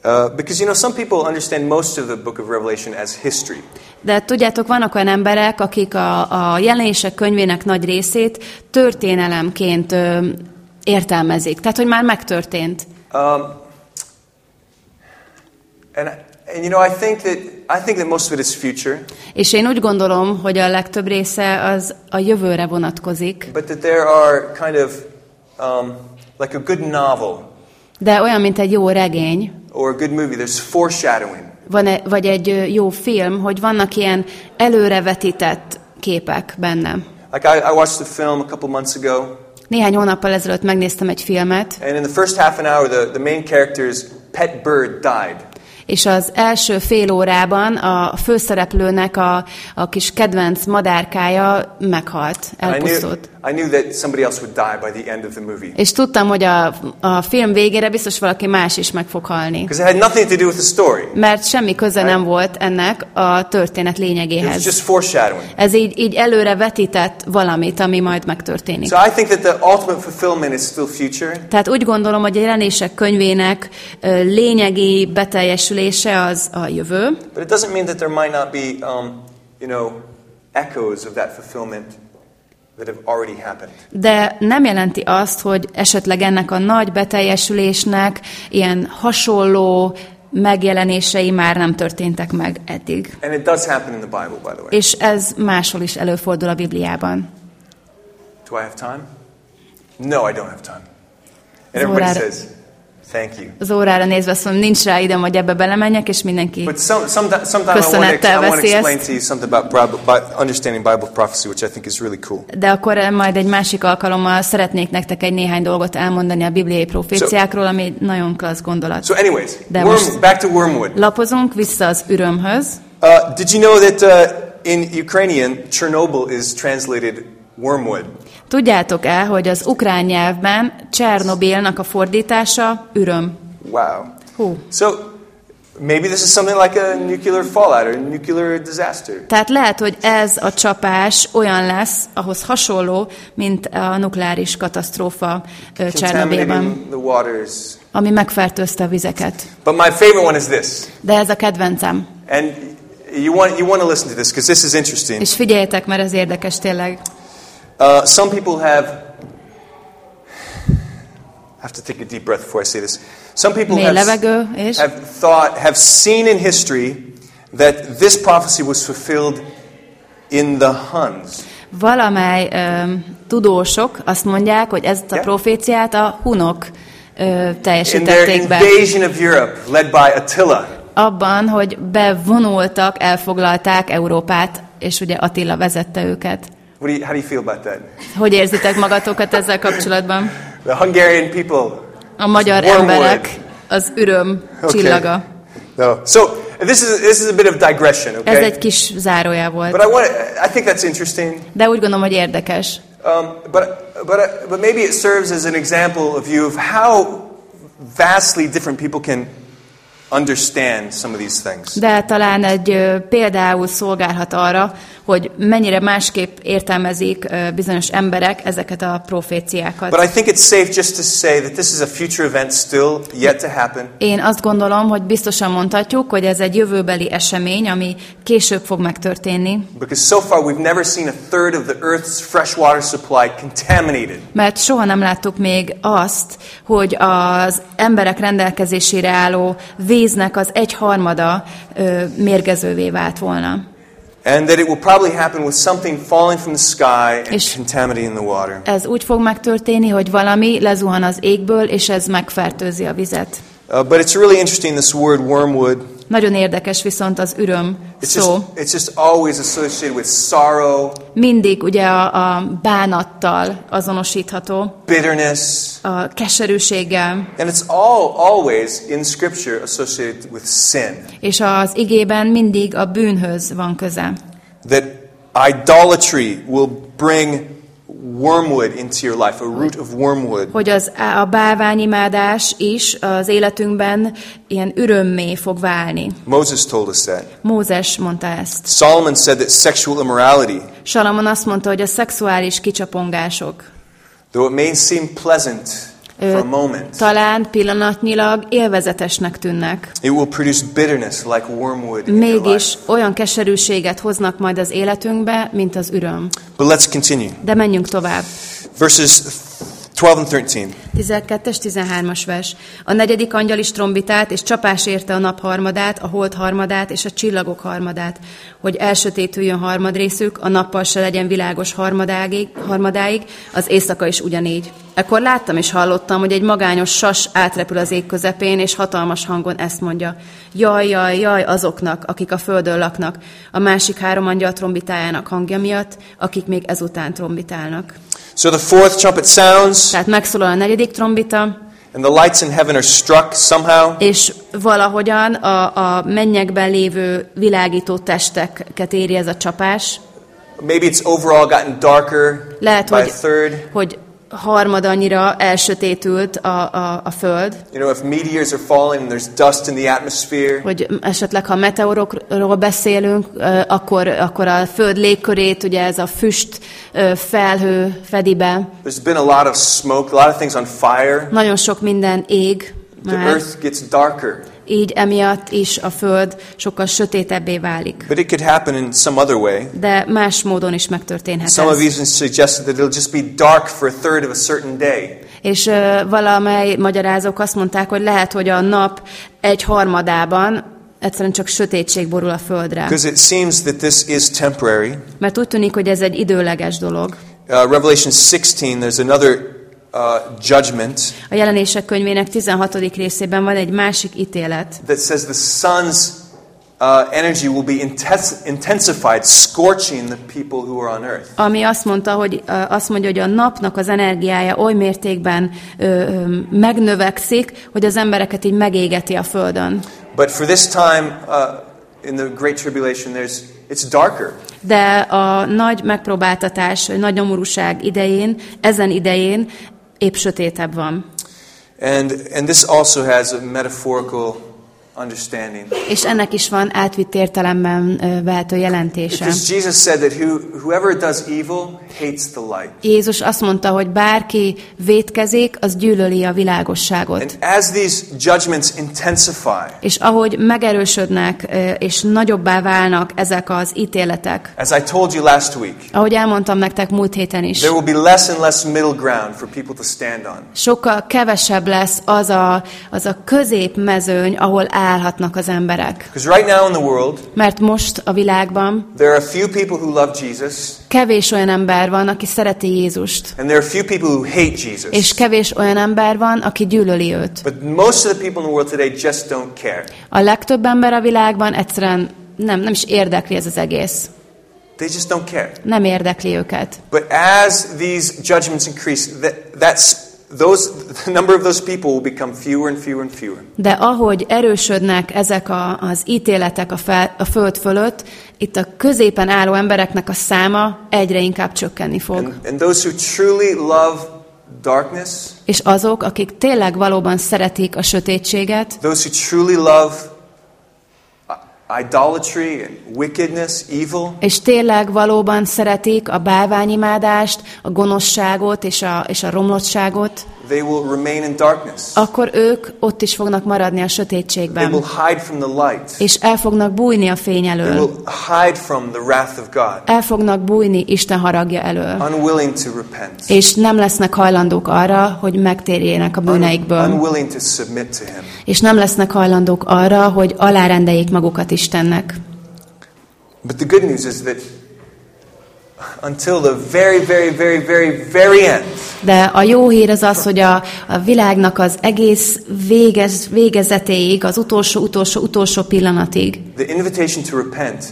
Uh, because you know, some people understand most of the book of Revelation as history. De tudjátok, vannak olyan emberek, akik a, a jelenések könyvének nagy részét történelemként ö, értelmezik. Tehát, hogy már megtörtént. Um, and, and you know, I think that I think that most of it is future, És én úgy gondolom, hogy a legtöbb része az a jövőre vonatkozik. but that there are kind of um, like a good novel De olyan, mint egy jó regény, or a good movie. There's foreshadowing. van -e, vagy egy jó film, hogy vannak ilyen előrevetített képek benne. Like I, I watched a film a couple months ago, Néhány hónappal ezelőtt megnéztem egy filmet, and in the first half an hour, the, the main character's pet bird died. És az első fél órában a főszereplőnek a, a kis kedvenc madárkája meghalt, elpusztult. I knew that somebody else would die by the end of the movie. És tudtam, hogy a, a film végére biztos valaki más is meg fog halni. Because it had nothing to do with the story. Mert semmi köze nem volt ennek a történet It was lényegéhez. just foreshadowing. Ez így, így előre vetített valamit, ami majd megtörténik. So I think that the ultimate fulfillment is still future. Tehát úgy gondolom, hogy a jelenések könyvének lényegi beteljesülése az a jövő, But it doesn't mean that there might not be, um, you know, echoes of that fulfillment that have already happened. De nem jelenti azt, hogy esetleg ennek a nagy beteljesülésnek ilyen hasonló megjelenései már nem történtek meg eddig. And it does happen in the Bible, by the way. És ez máshol is előfordul a Bibliában. Do I have time? No, I don't have time. And everybody says, thank you. Az órára nézve azt mondom, nincs rá időm, hogy ebbe belemenjek, és mindenki But some, Köszönettel veszi ezt. really cool. De akkor majd egy másik alkalommal szeretnék nektek egy néhány dolgot elmondani a bibliai proféciákról, ami egy nagyon klassz gondolat. So, anyways, De worm, back to wormwood. Lapozunk vissza az ürömhöz. Uh, did you know that uh, in Ukrainian, Chernobyl is translated wormwood? Tudjátok-e, hogy az ukrán nyelvben Csernobilnak a fordítása üröm? Wow. Hú. So maybe this is something like a nuclear fallout or a nuclear disaster. Tehát lehet, hogy ez a csapás olyan lesz, ahhoz hasonló, mint a nukleáris katasztrófa Csernobilban, ami megfertőzte a vizeket. But my favorite one is this. De ez a kedvencem. And you want, you want to listen to this because this is interesting. És figyeljetek, mert ez érdekes tényleg. Uh, some people have. I have to take a deep breath before I say this. Some people have, have thought, have seen in history that this prophecy was fulfilled in the Huns. valamely ö, tudósok azt mondják, hogy ezt a Yeah. proféciát a hunok ö, In their teljesítették be. invasion of Europe, led by Attila. Abban, hogy bevonultak, elfoglalták Európát, és ugye Attila vezette őket. What do you, how do you feel about that? Hogy érzitek magatokat ezzel kapcsolatban? The Hungarian people. A magyar emberek az öröm csillaga. No. So this is this is a bit of digression, Ez okay? egy kis zárója But volt. I want I think that's interesting. De úgy gondolom, hogy érdekes. Um, but but but maybe it serves as an example of you of how vastly different people can understand some of these things. De talán egy például szolgálhat arra, hogy mennyire másképp értelmezik bizonyos emberek ezeket a proféciákat. But I think it's safe just to say that this is a future event still yet to happen. Én azt gondolom, hogy biztosan mondhatjuk, hogy ez egy jövőbeli esemény, ami később fog megtörténni, Because so far we've never seen a third of the Earth's freshwater supply contaminated. mert soha nem láttuk még azt, hogy az emberek rendelkezésére álló víznek az egyharmada ö, mérgezővé vált volna. And that it will probably happen with something falling from the sky and És- contaminating the water. Ez úgy fog megtörténni, hogy valami lezuhan az égből, és ez megfertőzi a vizet. Uh, but it's really interesting, this word wormwood. Nagyon érdekes viszont az üröm It's just, it's just always associated with sorrow, Mindig ugye a, a bánattal azonosítható, bitterness, a keserűséggel, and it's all always in Scripture associated with sin. és az igében mindig a bűnhöz van köze. That idolatry will bring wormwood into your life, a root of wormwood. hogy az, a bálványimádás is az életünkben ilyen örömmé fog válni. Moses told us that. Mózes mondta ezt. Solomon said that sexual immorality, Salamon azt mondta, hogy a szexuális kicsapongások though it may seem pleasant moment, talán pillanatnyilag élvezetesnek tűnnek. it will produce bitterness like wormwood in your Mégis olyan keserűséget hoznak majd az életünkbe, mint az üröm. But let's continue. De menjünk tovább. Verses 12 and 13. 12-es, 13-as vers. A negyedik angyal is trombitált, és csapás érte a nap harmadát, a hold harmadát és a csillagok harmadát, hogy elsötétüljön harmadrészük, a nappal se legyen világos harmadáig, harmadáig, az éjszaka is ugyanígy. Ekkor láttam és hallottam, hogy egy magányos sas átrepül az ég közepén, és hatalmas hangon ezt mondja. Jaj, jaj, jaj azoknak, akik a földön laknak, a másik három angyal trombitájának hangja miatt, akik még ezután trombitálnak. So the fourth trumpet sounds, Tehát megszólal a negyedik trombita, and the lights in heaven are struck somehow. és valahogyan a, a mennyekben lévő világító testeket éri ez a csapás. Maybe it's overall gotten darker Lehet, by a hogy, third. hogy harmad annyira elsötétült a, a, a föld, You know, if meteors are falling and there's dust in the atmosphere, hogy esetleg ha meteorokról beszélünk, akkor, akkor a föld légkörét, ugye ez a füst felhő fedi be. there's been a lot of smoke, a lot of things on fire. Nagyon sok minden ég The earth gets darker. Így emiatt is a föld sokkal sötétebbé válik. But it could happen in some other way. De más módon is megtörténhet Some have even suggested that it'll just be dark for a third of a certain day. És ö, valamely magyarázók azt mondták, hogy lehet, hogy a nap egy harmadában egyszerűen csak sötétség borul a földre. It seems that this is temporary. Mert úgy tűnik, hogy ez egy időleges dolog. Uh, Revelation 16, there's another uh, judgment A jelenések könyvének 16. részében van egy másik ítélet, that says the sun's uh, energy will be intensi- intensified, scorching the people who are on earth. ami azt mondta, hogy ö, azt mondja, hogy a napnak az energiája oly mértékben ö, ö, megnövekszik, hogy az embereket így megégeti a földön. But for this time uh, in the Great Tribulation, there's, it's darker. De a nagy megpróbáltatás, nagy nyomorúság idején, ezen idején épp sötétebb van. And, and this also has a metaphorical. És ennek is van átvitt értelemben vehető jelentése. Jézus azt mondta, hogy bárki vétkezik, az gyűlöli a világosságot. És ahogy megerősödnek és nagyobbá válnak ezek az ítéletek, ahogy elmondtam nektek múlt héten is, there will be less and less middle ground for people to stand on. sokkal kevesebb lesz az a, az a középmezőny, ahol állhatnak az emberek. Right now in the world, Mert most a világban there are few people who love Jesus, kevés olyan ember van, aki szereti Jézust, and there are few people who hate Jesus. és kevés olyan ember van, aki gyűlöli őt. But most of the people in the world today just don't care. A legtöbb ember a világban egyszerűen nem, nem is érdekli ez az egész. They just don't care. Nem érdekli őket. But as these judgments increase, that, that's those the number of those people will become fewer and fewer and fewer. De ahogy erősödnek ezek a, az ítéletek a, fel, a föld fölött, itt a középen álló embereknek a száma egyre inkább csökkenni fog. And, and those who truly love darkness, És azok, akik tényleg valóban szeretik a sötétséget, those who truly love idolatry and wickedness, evil, és tényleg valóban szeretik a bálványimádást, a gonoszságot és a, és a romlottságot, they will remain in darkness. akkor ők ott is fognak maradni a They sötétségben, will hide from the light. és el fognak bújni a fény They elől, will hide from the wrath of God, el fognak bújni Isten haragja elől, unwilling to repent, és nem lesznek hajlandók arra, hogy megtérjenek a un- bűneikből, unwilling to submit to Him. és nem lesznek hajlandók arra, hogy alárendeljék magukat Istennek. But the good news is that until the very, very, very, very, very end, De a jó hír az az, hogy a, a világnak az egész végez, végezetéig, az utolsó, utolsó, utolsó pillanatig, the invitation to repent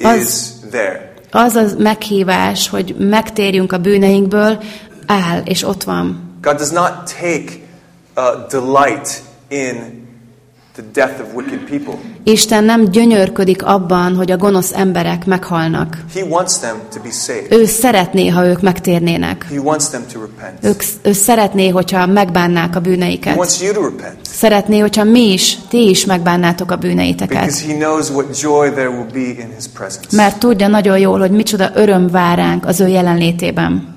Az- is there. az a meghívás, hogy megtérjünk a bűneinkből, áll, és ott van. God does not take uh, delight in the death of wicked people. Isten nem gyönyörködik abban, hogy a gonosz emberek meghalnak. He wants them to be saved. Ő szeretné, ha ők megtérnének. He wants them to repent. Ők, ő szeretné, hogyha megbánnák a He bűneiket. wants you to repent Szeretné, hogyha mi is, ti is megbánnátok a bűneiteket. because he knows what joy there will be in his presence. Mert tudja nagyon jól, hogy micsoda öröm vár ránk az ő jelenlétében.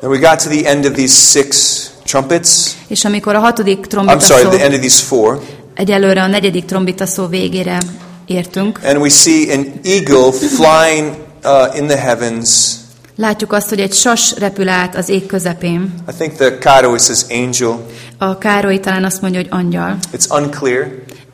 Then we got to the end of these six trumpets. És amikor a hatodik I'm trombita sorry, szó, the end of these four. egyelőre a negyedik trombita szó végére értünk, And we see an eagle flying uh, in the heavens. látjuk azt, hogy egy sas repül át az ég közepén. I think the it says angel. A Károly talán azt mondja, hogy angyal. It's unclear,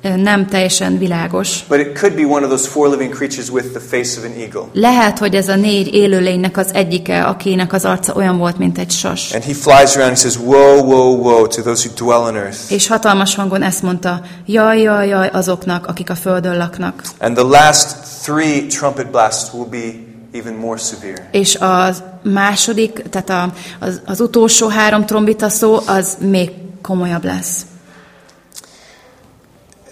Nem teljesen világos. but it could be one of those four living creatures with the face of an eagle. Lehet, hogy ez a négy élőlénynek az egyike, akinek az arca olyan volt, mint egy sas. And he flies around and says, Woe, woe, woe to those who dwell on earth. És hatalmas hangon ezt mondta, jaj, jaj, jaj azoknak, akik a földön laknak. And the last three trumpet blasts will be even more severe. És a második, tehát a, az, az utolsó három trombita szó, az még komolyabb lesz.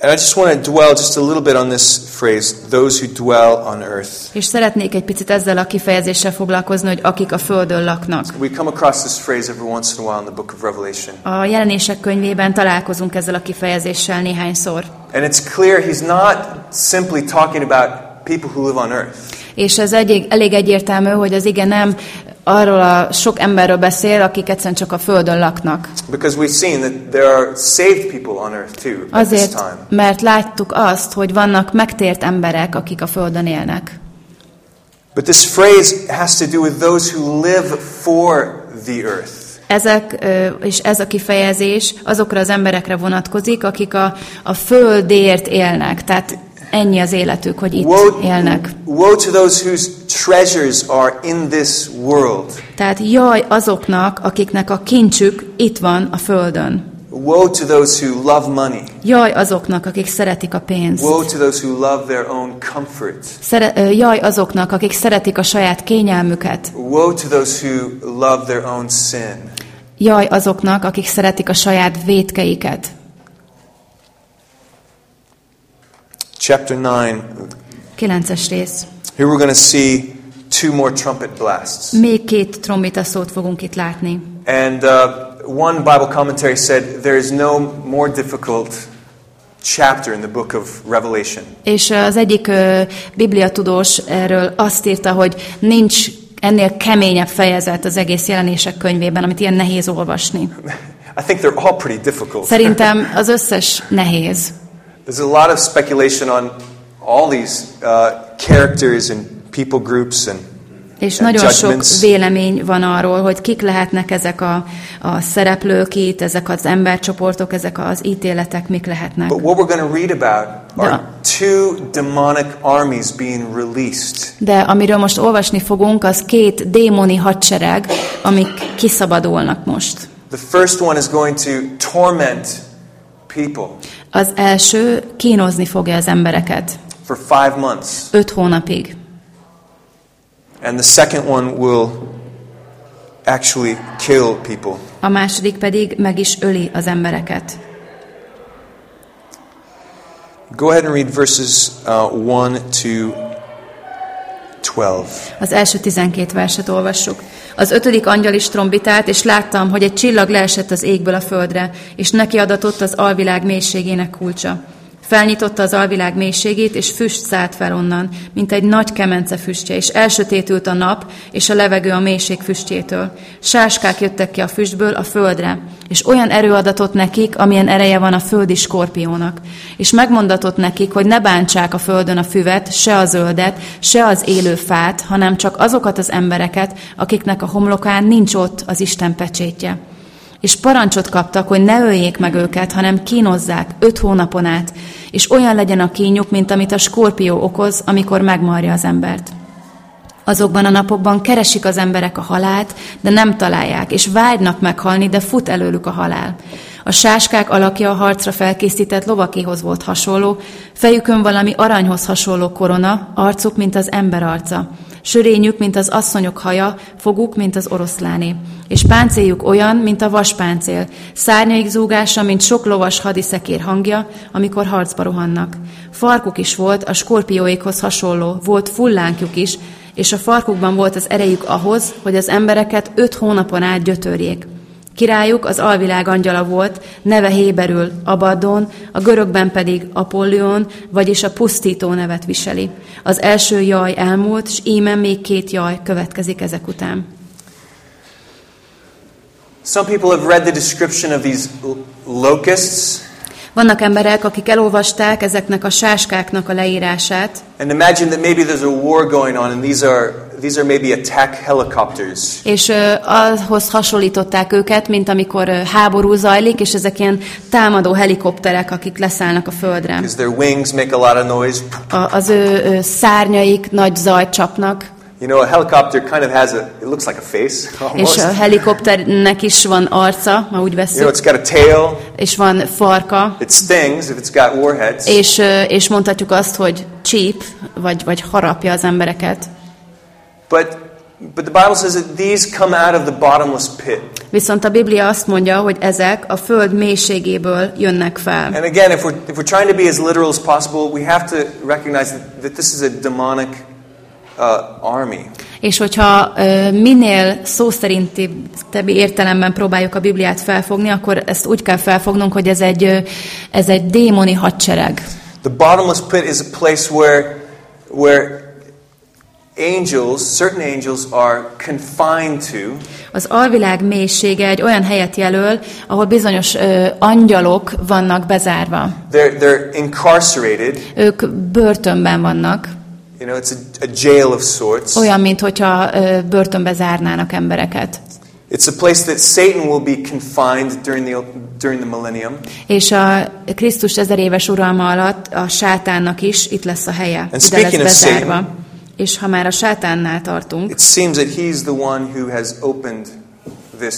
And I just want to dwell just a little bit on this phrase, those who dwell on earth. És szeretnék egy picit ezzel a kifejezéssel foglalkozni, hogy akik a földön laknak. We come across this phrase every once in a while in the book of Revelation. A jelenések könyvében találkozunk ezzel a kifejezéssel néhányszor. And it's clear he's not simply talking about people who live on earth. És ez egy, elég egyértelmű, hogy az ige nem arról a sok emberről beszél, akik egyszerűen csak a földön laknak. Because we've seen that there are saved people on earth too Azért, time. mert láttuk azt, hogy vannak megtért emberek, akik a földön élnek. But this phrase has to do with those who live for the earth. Ezek, és ez a kifejezés azokra az emberekre vonatkozik, akik a, a földért élnek. Tehát ennyi az életük, hogy itt Woe, élnek. woe to those whose treasures are in this world. Tehát jaj azoknak, akiknek a kincsük itt van a földön. Woe to those who love money. Jaj azoknak, akik szeretik a pénzt. Woe to those who love their own comfort. Szere- jaj azoknak, akik szeretik a saját kényelmüket. Woe to those who love their own sin. Jaj azoknak, akik szeretik a saját vétkeiket. Chapter 9. Kilences rész. Here we're going to see two more trumpet blasts. Még két trombita szót fogunk itt látni. And uh, one Bible commentary said there is no more difficult chapter in the book of Revelation. És az egyik ö, bibliatudós erről azt írta, hogy nincs ennél keményebb fejezet az egész jelenések könyvében, amit ilyen nehéz olvasni. I think they're all pretty difficult. Szerintem az összes nehéz. There's a lot of speculation on all these uh, characters and people groups and És And nagyon sok vélemény van arról, hogy kik lehetnek ezek a, a szereplők itt, ezek az embercsoportok, ezek az ítéletek, mik lehetnek. But what we're going to read about are Yeah. two demonic armies being released. De amiről most olvasni fogunk, az két démoni hadsereg, amik kiszabadulnak most. The first one is going to torment people Az első kínozni fogja az embereket for five months, öt hónapig. and the second one will actually kill people. A második pedig meg is öli az embereket. Go ahead and read verses uh, 1 to 12. Az első tizenkét verset olvassuk. Az ötödik angyal is trombitált, és láttam, hogy egy csillag leesett az égből a földre, és neki adatott az alvilág mélységének kulcsa. Felnyitotta az alvilág mélységét, és füst szállt fel onnan, mint egy nagy kemence füstje, és elsötétült a nap, és a levegő a mélység füstjétől. Sáskák jöttek ki a füstből a földre, és olyan erő adatott nekik, amilyen ereje van a földi skorpiónak. És megmondatott nekik, hogy ne bántsák a földön a füvet, se a zöldet, se az élő fát, hanem csak azokat az embereket, akiknek a homlokán nincs ott az Isten pecsétje. És parancsot kaptak, hogy ne öljék meg őket, hanem kínozzák öt hónapon át, és olyan legyen a kínjuk, mint amit a skorpió okoz, amikor megmarja az embert. Azokban a napokban keresik az emberek a halált, de nem találják, és vágynak meghalni, de fut előlük a halál. A sáskák alakja a harcra felkészített lovakéhoz volt hasonló, fejükön valami aranyhoz hasonló korona, arcuk, mint az ember arca. Sörényük, mint az asszonyok haja, foguk, mint az oroszláné. És páncéljuk olyan, mint a vaspáncél. Szárnyaik zúgása, mint sok lovas hadiszekér hangja, amikor harcba rohannak. Farkuk is volt, a skorpióikhoz hasonló, volt fullánkjuk is, és a farkukban volt az erejük ahhoz, hogy az embereket öt hónapon át gyötörjék. Királyuk az alvilág angyala volt, neve Héberül Abaddon, a görögben pedig Apollion, vagyis a pusztító nevet viseli. Az első jaj elmúlt, és íme még két jaj következik ezek után. Some people have read the description of these locusts Vannak emberek, akik elolvasták ezeknek a sáskáknak a leírását, and imagine that maybe there's a war going on and these are these are maybe attack helicopters. és ö, ahhoz hasonlították őket, mint amikor ö, háború zajlik, és ezek ilyen támadó helikopterek, akik leszállnak a földre. Their wings make a lot of noise. A, az ő ö, szárnyaik nagy zajt csapnak, You know, a helicopter kind of has a it looks like a face almost. és a helikopternek is van arca, ha úgy You know, veszük, it's got a tail. és van farka, It stings if it's got warheads. és, és mondhatjuk azt, hogy csíp, vagy, vagy harapja az embereket. But but the Bible says that these come out of the bottomless pit. Viszont a Biblia azt mondja, hogy ezek a föld mélységéből jönnek fel. And again, if we're if we're trying to be as literal as possible, we have to recognize that, that this is a demonic uh, army. És hogyha ö, minél szó szerinti értelemben próbáljuk a Bibliát felfogni, akkor ezt úgy kell felfognunk, hogy ez egy, ez egy démoni hadsereg. The bottomless pit is a place where where angels, certain angels are confined to Az alvilág mélysége egy olyan helyet jelöl, ahol bizonyos ö, angyalok vannak bezárva. they're they're incarcerated. Ők börtönben vannak, You know, it's a, a jail of sorts. olyan, mint hogyha ö, börtönbe zárnának embereket. It's a place that Satan will be confined during the during the millennium. És a Krisztus ezer éves uralma alatt a sátánnak is itt lesz a helye, lesz speaking of. Satan- És ha már a sátánnál tartunk, It seems that he's the one who has opened this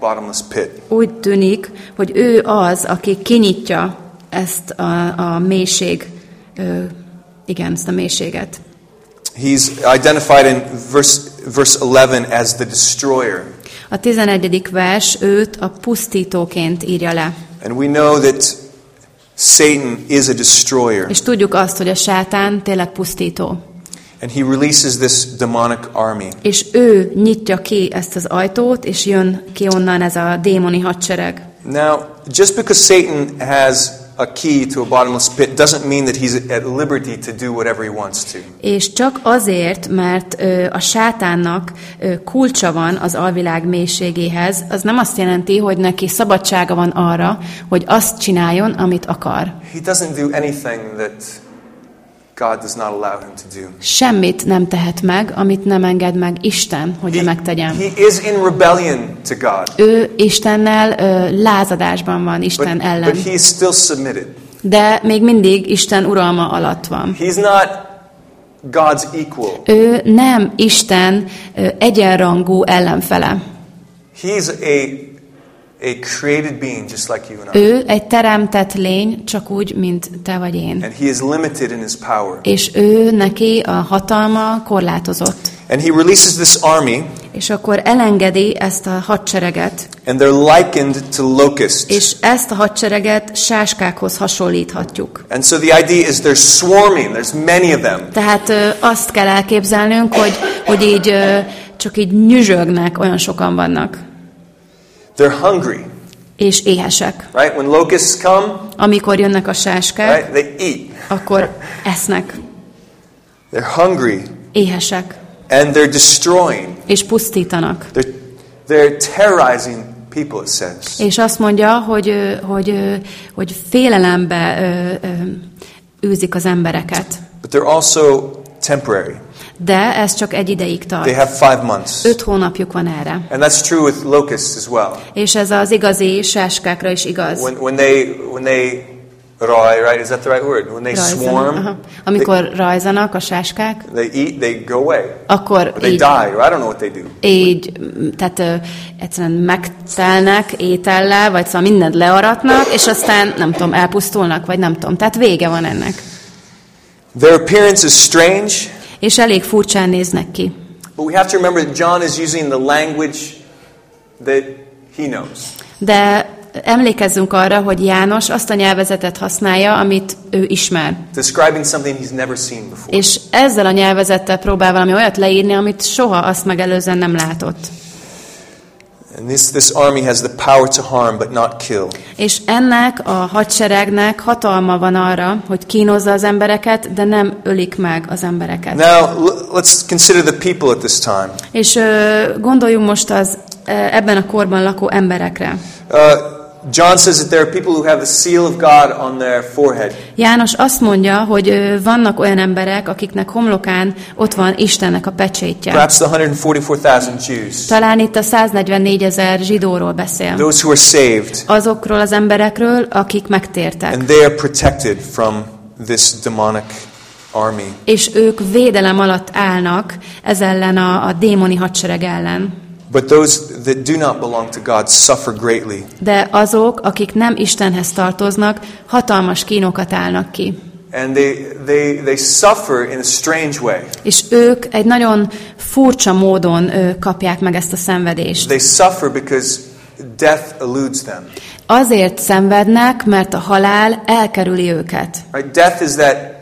bottomless pit. úgy tűnik, hogy ő az, aki kinyitja ezt a, a mélység, ö, igen, ezt a mélységet. He's identified in verse verse 11 as the destroyer. A 11. vers őt a pusztítóként írja le. And we know that Satan is a destroyer. És tudjuk azt, hogy a sátán tényleg pusztító. And he releases this demonic army. És ő nyitja ki ezt az ajtót, és jön ki onnan ez a démoni hadsereg. Now, just because Satan has a key to a bottomless pit doesn't mean that he's at liberty to do whatever he wants to. És csak azért, mert ö, a sátánnak ö, kulcsa van az alvilág mélységéhez, az nem azt jelenti, hogy neki szabadsága van arra, hogy azt csináljon, amit akar. He doesn't do anything that God does not allow him to do. Semmit nem tehet meg, amit nem enged meg Isten, hogy He, megtegyen. he is in rebellion to God, Ő Istennel ö, lázadásban van, Isten but, ellen. but he's still submitted. De még mindig Isten uralma alatt van. He's not God's equal. Ő nem Isten ö, egyenrangú ellenfele. He's a, a created being just like you and I. Ő egy teremtett lény, csak úgy, mint te vagy én. And he is limited in his power. És ő neki a hatalma korlátozott. And he releases this army, És akkor elengedi ezt a hadsereget, and they're likened to locusts. és ezt a hadsereget sáskákhoz hasonlíthatjuk. And so the idea is they're swarming, there's many of them. Tehát ö, azt kell elképzelnünk, hogy, hogy így ö, csak így nyüzsögnek, olyan sokan vannak, They're hungry, és éhesek. right? When locusts come, Amikor jönnek a sáskák, right, they eat. akkor esznek, They're hungry, éhesek, and they're destroying. és pusztítanak. They're, they're terrorizing people, it says. És azt mondja, hogy, hogy, hogy félelembe űzik az embereket. But they're also temporary. De ez csak egy ideig They tart. have five months. Öt hónapjuk van erre. And that's true with locusts as well. És ez az igazi sáskákra is igaz. When, when they when they raj, right? Is that the right word? When they Rajzanak. swarm, Aha. Amikor rajzanak a sáskák, they eat, they go away. akkor Or they így, die, or I don't know what they do. így tehát ö, egyszerűen megtelnek étellel, vagy szóval mindent learatnak, és aztán nem tudom, elpusztulnak, vagy nem tudom. Tehát vége van ennek. Their appearance is strange. És elég furcsán néznek ki. But we have to remember that John is using the language that he knows. De emlékezzünk arra, hogy János azt a nyelvezetet használja, amit ő ismer. Describing something he's never seen before. És ezzel a nyelvezettel próbál valami olyat leírni, amit soha azt megelőzően nem látott. And this, this army has the power to harm but not kill. És ennek a hadseregnek hatalma van arra, hogy kínozza az embereket, de nem ölik meg az embereket. Now, let's consider the people at this time. És ö, gondoljunk most az ö, ebben a korban lakó emberekre. Uh, John says that there are people who have the seal of God on their forehead. János azt mondja, hogy vannak olyan emberek, akiknek homlokán ott van Istennek a pecsétje. Perhaps the 144,000 Jews. Talán itt a 144 ezer zsidóról beszél. Those who are saved. Azokról az emberekről, akik megtértek. And they are protected from this demonic army. És ők védelem alatt állnak ez ellen a, a démoni hadsereg ellen. But those that do not belong to God suffer greatly. De azok, akik nem Istenhez tartoznak, hatalmas kínokat állnak ki. And they, they, they suffer in a strange way. És ők egy nagyon furcsa módon ö, kapják meg ezt a szenvedést. They suffer because death eludes them. Azért szenvednek, mert a halál elkerüli őket. Right? Death is that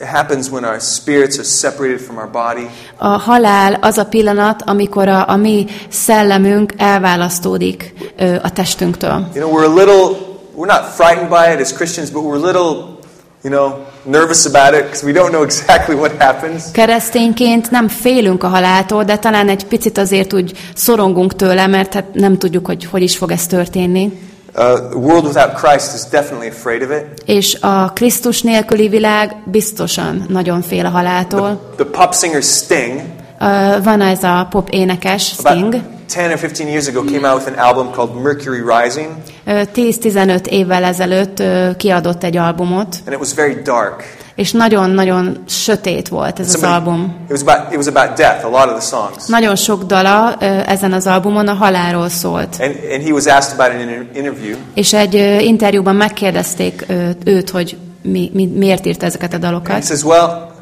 happens when our spirits are separated from our body. A halál az a pillanat, amikor a, a mi szellemünk elválasztódik ö, a testünktől. You know, we're a little, we're not frightened by it as Christians, but we're a little, you know, nervous about it because we don't know exactly what happens. Keresztényként nem félünk a haláltól, de talán egy picit azért úgy szorongunk tőle, mert hát nem tudjuk, hogy hogy is fog ez történni. Uh, the world without Christ is definitely afraid of it. És a Krisztus nélküli világ biztosan nagyon fél a haláltól. The pop singer Sting, Ö, Van ez a pop énekes, Sting. about 10 or 15 years ago, came out with an album called Mercury Rising, Ö, 10-15 évvel ezelőtt kiadott egy albumot, and it was very dark. És nagyon-nagyon sötét volt ez az Somebody- album. It was about it was about death. A lot of the songs. Nagyon sok dala ezen az albumon a halálról szólt. And, and he was asked about an interview, És egy interjúban megkérdezték őt, hogy mi, mi, miért írt ezeket a and he dalokat. says, "Well,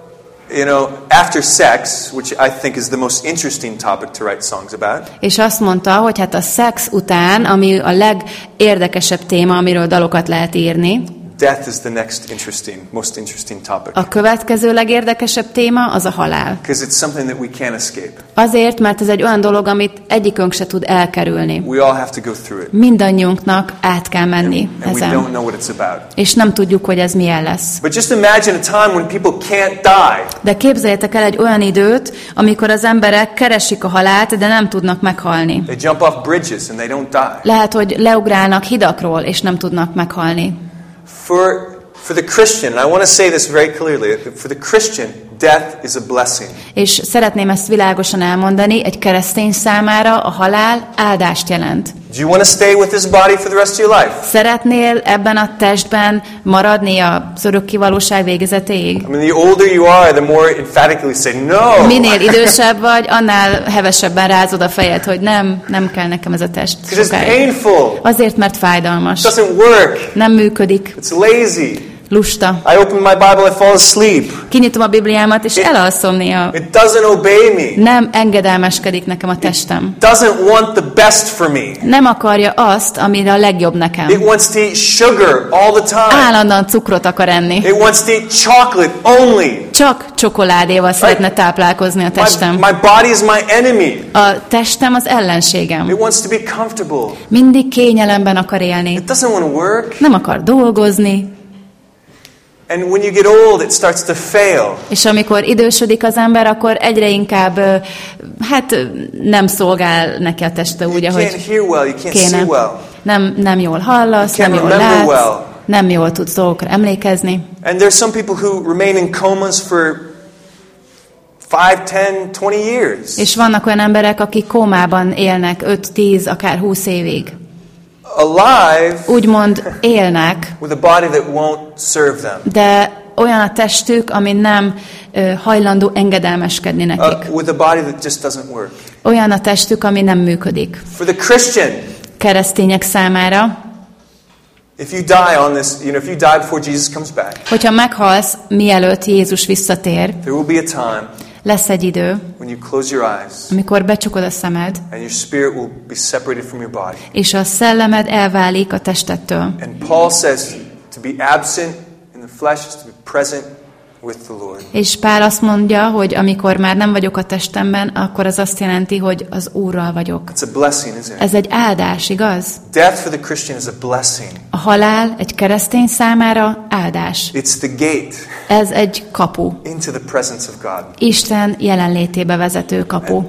you know, after sex, which I think is the most interesting topic to write songs about, És azt mondta, hogy hát a szex után, ami a legérdekesebb téma, amiről dalokat lehet írni, death is the next interesting, most interesting topic a következő legérdekesebb téma az a halál. because it's something that we can't escape. Azért, mert ez egy olyan dolog, amit egyikünk se tud elkerülni. We all have to go through it, Mindannyiunknak át kell menni and we don't know what it's about. És nem tudjuk, hogy ez milyen lesz. But just imagine a time when people can't die. De képzeljétek el egy olyan időt, amikor az emberek keresik a halált, de nem tudnak meghalni. They jump off bridges and they don't die. Lehet, hogy leugrálnak hidakról, és nem tudnak meghalni. For for the Christian, and I want to say this very clearly, for the Christian, death is a blessing. És szeretném ezt világosan elmondani, egy keresztény számára a halál áldást jelent. Do you want to stay with this body for the rest of your life? Szeretnél ebben a testben maradni a örökké valóság végezetéig? I mean, the older you are, the more emphatically say no. Minél idősebb vagy, annál hevesebben rázod a fejed, hogy nem, nem kell nekem ez a test it's painful. Azért, mert It fájdalmas. doesn't work. Nem működik. It's lazy. Lusta. I open my Bible, I fall asleep. Kinyitom a Bibliámat, és elalszom néha. It doesn't obey me. Nem engedelmeskedik nekem a testem. Doesn't want the best for me. Nem akarja azt, amire a legjobb It nekem. wants to eat sugar all the time. Állandóan cukrot akar enni. It wants to eat chocolate only. Csak csokoládéval szeretne táplálkozni a My, testem. my body is my enemy. A testem az ellenségem. It wants to be comfortable. Mindig kényelemben akar élni. It doesn't want to work. Nem akar dolgozni. And when you get old, it starts to fail. És amikor idősödik az ember, akkor egyre inkább, hát nem szolgál neki a teste úgy, You can't ahogy hear well. You can't kéne. see well. Nem, nem jól hallasz, You can't nem jól látsz, well. nem jól tudsz dolgokra emlékezni. And there's some people who remain in comas for 5, 10, 20 years. És vannak olyan emberek, akik kómában élnek 5-10, akár 20 évig. Alive Úgymond élnek, with a body that won't serve them. de olyan a testük, ami nem ö, hajlandó engedelmeskedni nekik. Uh, with a body that just doesn't work. Olyan a testük, ami nem működik. For the Christian, Keresztények számára If you die on this, you know, if you die before Jesus comes back, Hogyha meghalsz, mielőtt Jézus visszatér, there will be a time lesz egy idő, when you close your eyes amikor becsukod a szemed, and your spirit will be separated from your body. és a szellemed elválik a testettől. And Paul says to be absent in the flesh is to be present. És Pál azt mondja, hogy amikor már nem vagyok a testemben, akkor az azt jelenti, hogy az Úrral vagyok. Ez egy áldás, igaz? A halál egy keresztény számára áldás. Ez egy kapu. Isten jelenlétébe vezető kapu.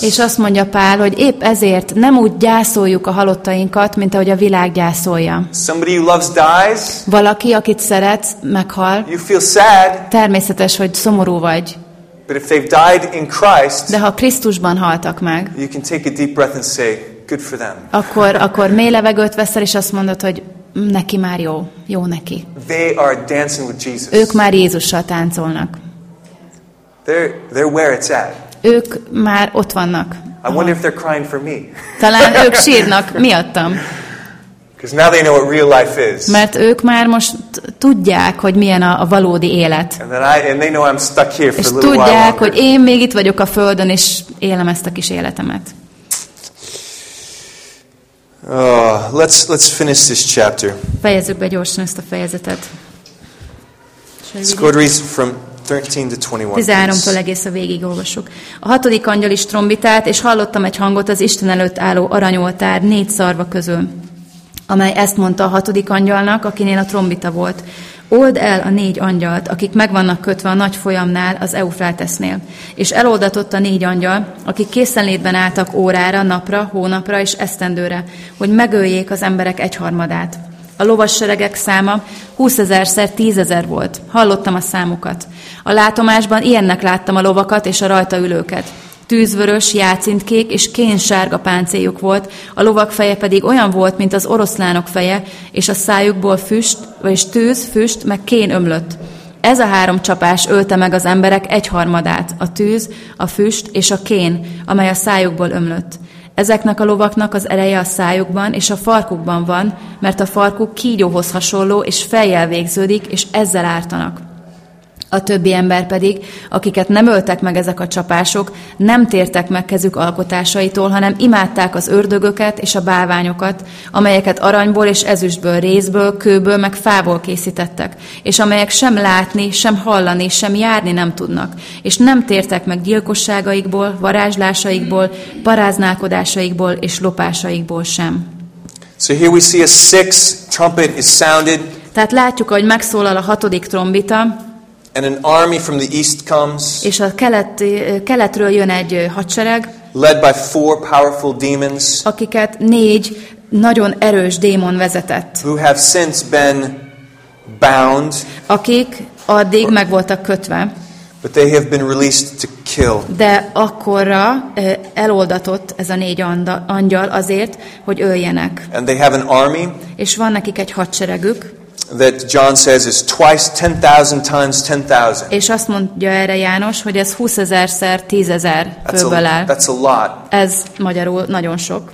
És azt mondja Pál, hogy épp ezért nem úgy gyászoljuk a halottainkat, mint ahogy a világ gyászolja. Somebody who loves dies, Valaki, akit szeretsz, meghal. you feel sad, Természetes, hogy szomorú vagy. but if they've died in Christ, De ha Krisztusban haltak meg, you can take a deep breath and say, good for them. akkor, akkor mély levegőt veszel, és azt mondod, hogy neki már jó, jó neki. They are dancing with Jesus. Ők már Jézussal táncolnak. They're, they're where it's at. Ők már ott vannak. I wonder if they're crying for me. Talán ők sírnak miattam, now they know what real life is. mert ők már most tudják, hogy milyen a, a valódi élet. And, that I, and they know I'm stuck here for És a tudják, hogy én még itt vagyok a Földön, és élem ezt a kis életemet. Oh, let's, let's finish this chapter. Fejezzük be gyorsan ezt a fejezetet. Let's go read from 13 to 21. 13-tól please. egész a végig olvasok. A hatodik angyal is trombitált, és hallottam egy hangot az Isten előtt álló aranyoltár négy szarva közül, amely ezt mondta a hatodik angyalnak, akinél a trombita volt. Old el a négy angyalt, akik meg vannak kötve a nagy folyamnál, az Eufrátesznél. És eloldatott a négy angyal, akik készenlétben álltak órára, napra, hónapra és esztendőre, hogy megöljék az emberek egyharmadát. A lovasseregek száma 20 ezerszer 10 ezer volt. Hallottam a számukat. A látomásban ilyennek láttam a lovakat és a rajta ülőket. Tűzvörös, jácintkék és kénsárga páncéljuk volt, a lovak feje pedig olyan volt, mint az oroszlánok feje, és a szájukból füst, vagyis tűz, füst, meg kén ömlött. Ez a három csapás ölte meg az emberek egyharmadát, a tűz, a füst és a kén, amely a szájukból ömlött. Ezeknek a lovaknak az ereje a szájukban és a farkukban van, mert a farkuk kígyóhoz hasonló, és fejjel végződik, és ezzel ártanak. A többi ember pedig, akiket nem öltek meg ezek a csapások, nem tértek meg kezük alkotásaitól, hanem imádták az ördögöket és a bálványokat, amelyeket aranyból és ezüstből, rézből, kőből, meg fából készítettek, és amelyek sem látni, sem hallani, sem járni nem tudnak, és nem tértek meg gyilkosságaikból, varázslásaikból, paráználkodásaikból és lopásaikból sem. So here we see a sixth trumpet is sounded, Tehát látjuk, hogy megszólal a hatodik trombita, and an army from the east comes, és a kelet, keletről jön egy hadsereg, led by four powerful demons akiket négy nagyon erős démon vezetett, who have since been bound, akik addig meg voltak kötve, but they have been released to kill. de akkorra eloldatott ez a négy angyal azért, hogy öljenek. And they have an army És van nekik egy hadseregük, that John says is twice 10,000 times 10,000. és azt mondja erre János, hogy ez 20 ezerszer 10 ezer főből áll. that's a lot. Ez magyarul nagyon sok.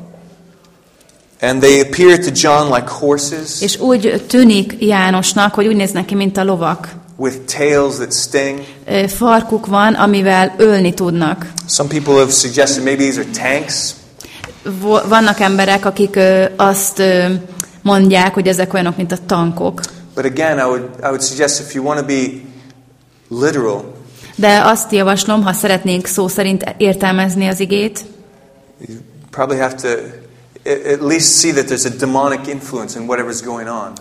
And they appear to John like horses És úgy tűnik Jánosnak, hogy úgy néznek ki, mint a lovak. with tails that sting. Farkuk van, amivel ölni tudnak. Some people have suggested maybe these are tanks. Vannak emberek, akik azt mondják, hogy ezek olyanok, mint a tankok. But again, I would, I would suggest if you want to be literal, De azt javaslom, ha szeretnénk szó szerint értelmezni az igét, you probably have to at least see that there's a demonic influence in whatever's going on.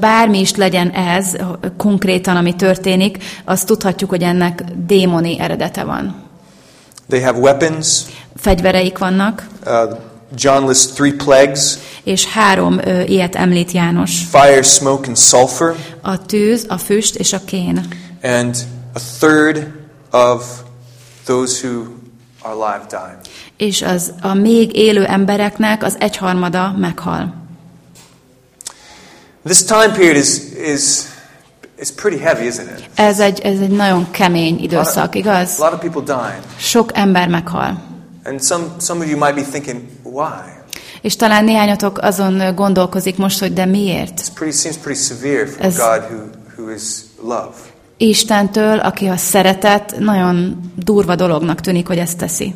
bármi is legyen ez konkrétan, ami történik, azt tudhatjuk, hogy ennek démoni eredete van. They have weapons. Fegyvereik vannak, Uh, John lists three plagues és három ö, ilyet említ János. fire, smoke, and sulfur. A tűz, a füst és a kén. And a third of those who are alive die. És az a még élő embereknek az egyharmada meghal. This time period is, is, is pretty heavy, isn't it? Ez egy, ez egy nagyon kemény A időszak, igaz? lot of people dying. Sok ember meghal. And some, some of you might be thinking, why? És talán néhányatok azon gondolkozik most, hogy de miért? Ez-. Istentől, aki a szeretet, nagyon durva dolognak tűnik, hogy ezt teszi.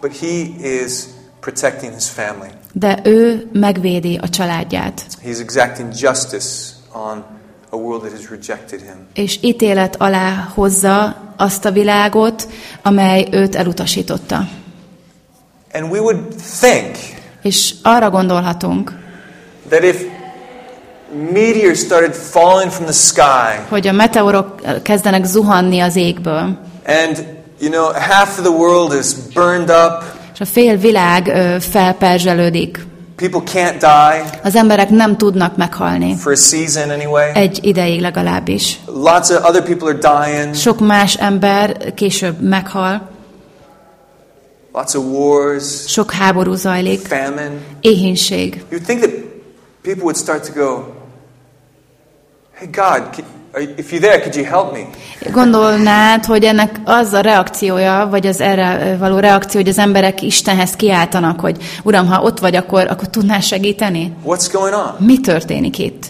But he is protecting his family. De ő megvédi a családját, He's exacting justice on a world that has rejected him. és ítélet alá hozza azt a világot, amely őt elutasította. And we would think És arra gondolhatunk, that if meteors started falling from the sky hogy a meteorok kezdenek zuhanni az égből, and you know half of the world is burned up, és a fél világ ö, felperzselődik. people can't die Az emberek nem tudnak meghalni. for a season anyway. Egy ideig legalábbis. Lots of other people are dying. Sok más ember később meghal, Lots of wars, sok háború zajlik, famine. éhínség. You'd think that people would start to go, "Hey God, if you're there, could you help me?" Gondolnád, hogy ennek az a reakciója, vagy az erre való reakció, hogy az emberek Istenhez kiáltanak, hogy Uram, ha ott vagy, akkor, akkor tudnál segíteni? What's going on? Mi történik itt?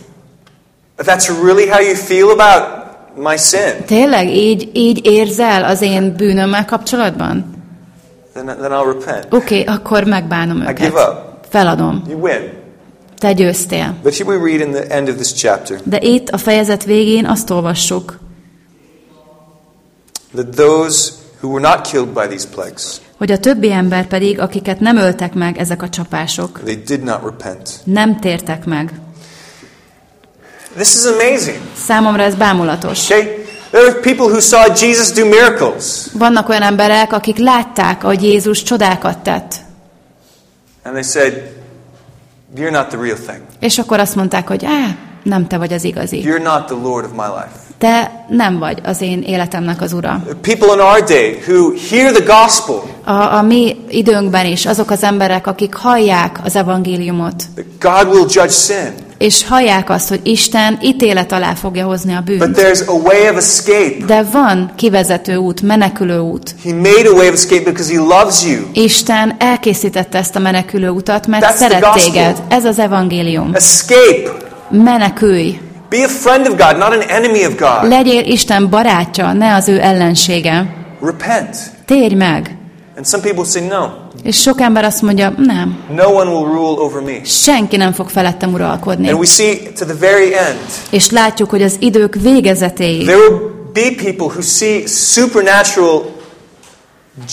That's really how you feel about my sin, Tényleg így, így érzel az én bűnömmel kapcsolatban? Then, then I'll repent. Oké, okay, akkor megbánom I őket. give up. Feladom. You win. Te győztél. But we read in the end of this chapter De itt a fejezet végén azt olvassuk, that those who were not killed by these plagues, hogy a többi ember pedig, akiket nem öltek meg ezek a csapások, they did not repent. nem tértek meg. This is amazing. Számomra ez bámulatos. Okay? There are people who saw Jesus do miracles, Vannak olyan emberek, akik látták, hogy Jézus csodákat tett. and they said, You're not the real thing. És akkor azt mondták, hogy á, nem te vagy az igazi. You're not the Lord of my life. Te nem vagy az én életemnek az ura. People in our day who hear the gospel, A, a mi időnkben is azok az emberek, akik hallják az evangéliumot, God will judge sin. És hallják azt, hogy Isten ítélet alá fogja hozni a But bűnt. there's a way of escape. De van kivezető út, menekülő út. He made a way of escape because He loves you. Isten elkészítette ezt a menekülő utat, mert That's szeret téged. Ez az evangélium. Escape. Menekülj. Be a friend of God, not an enemy of God. Legyél Isten barátja, ne az ő ellensége. Repent. Térj meg. And some people say, No, És sok ember azt mondja, nem, no one will rule over me. senki nem fog felettem uralkodni. And we see to the very end, És látjuk, hogy az idők végezetéig there will be people who see supernatural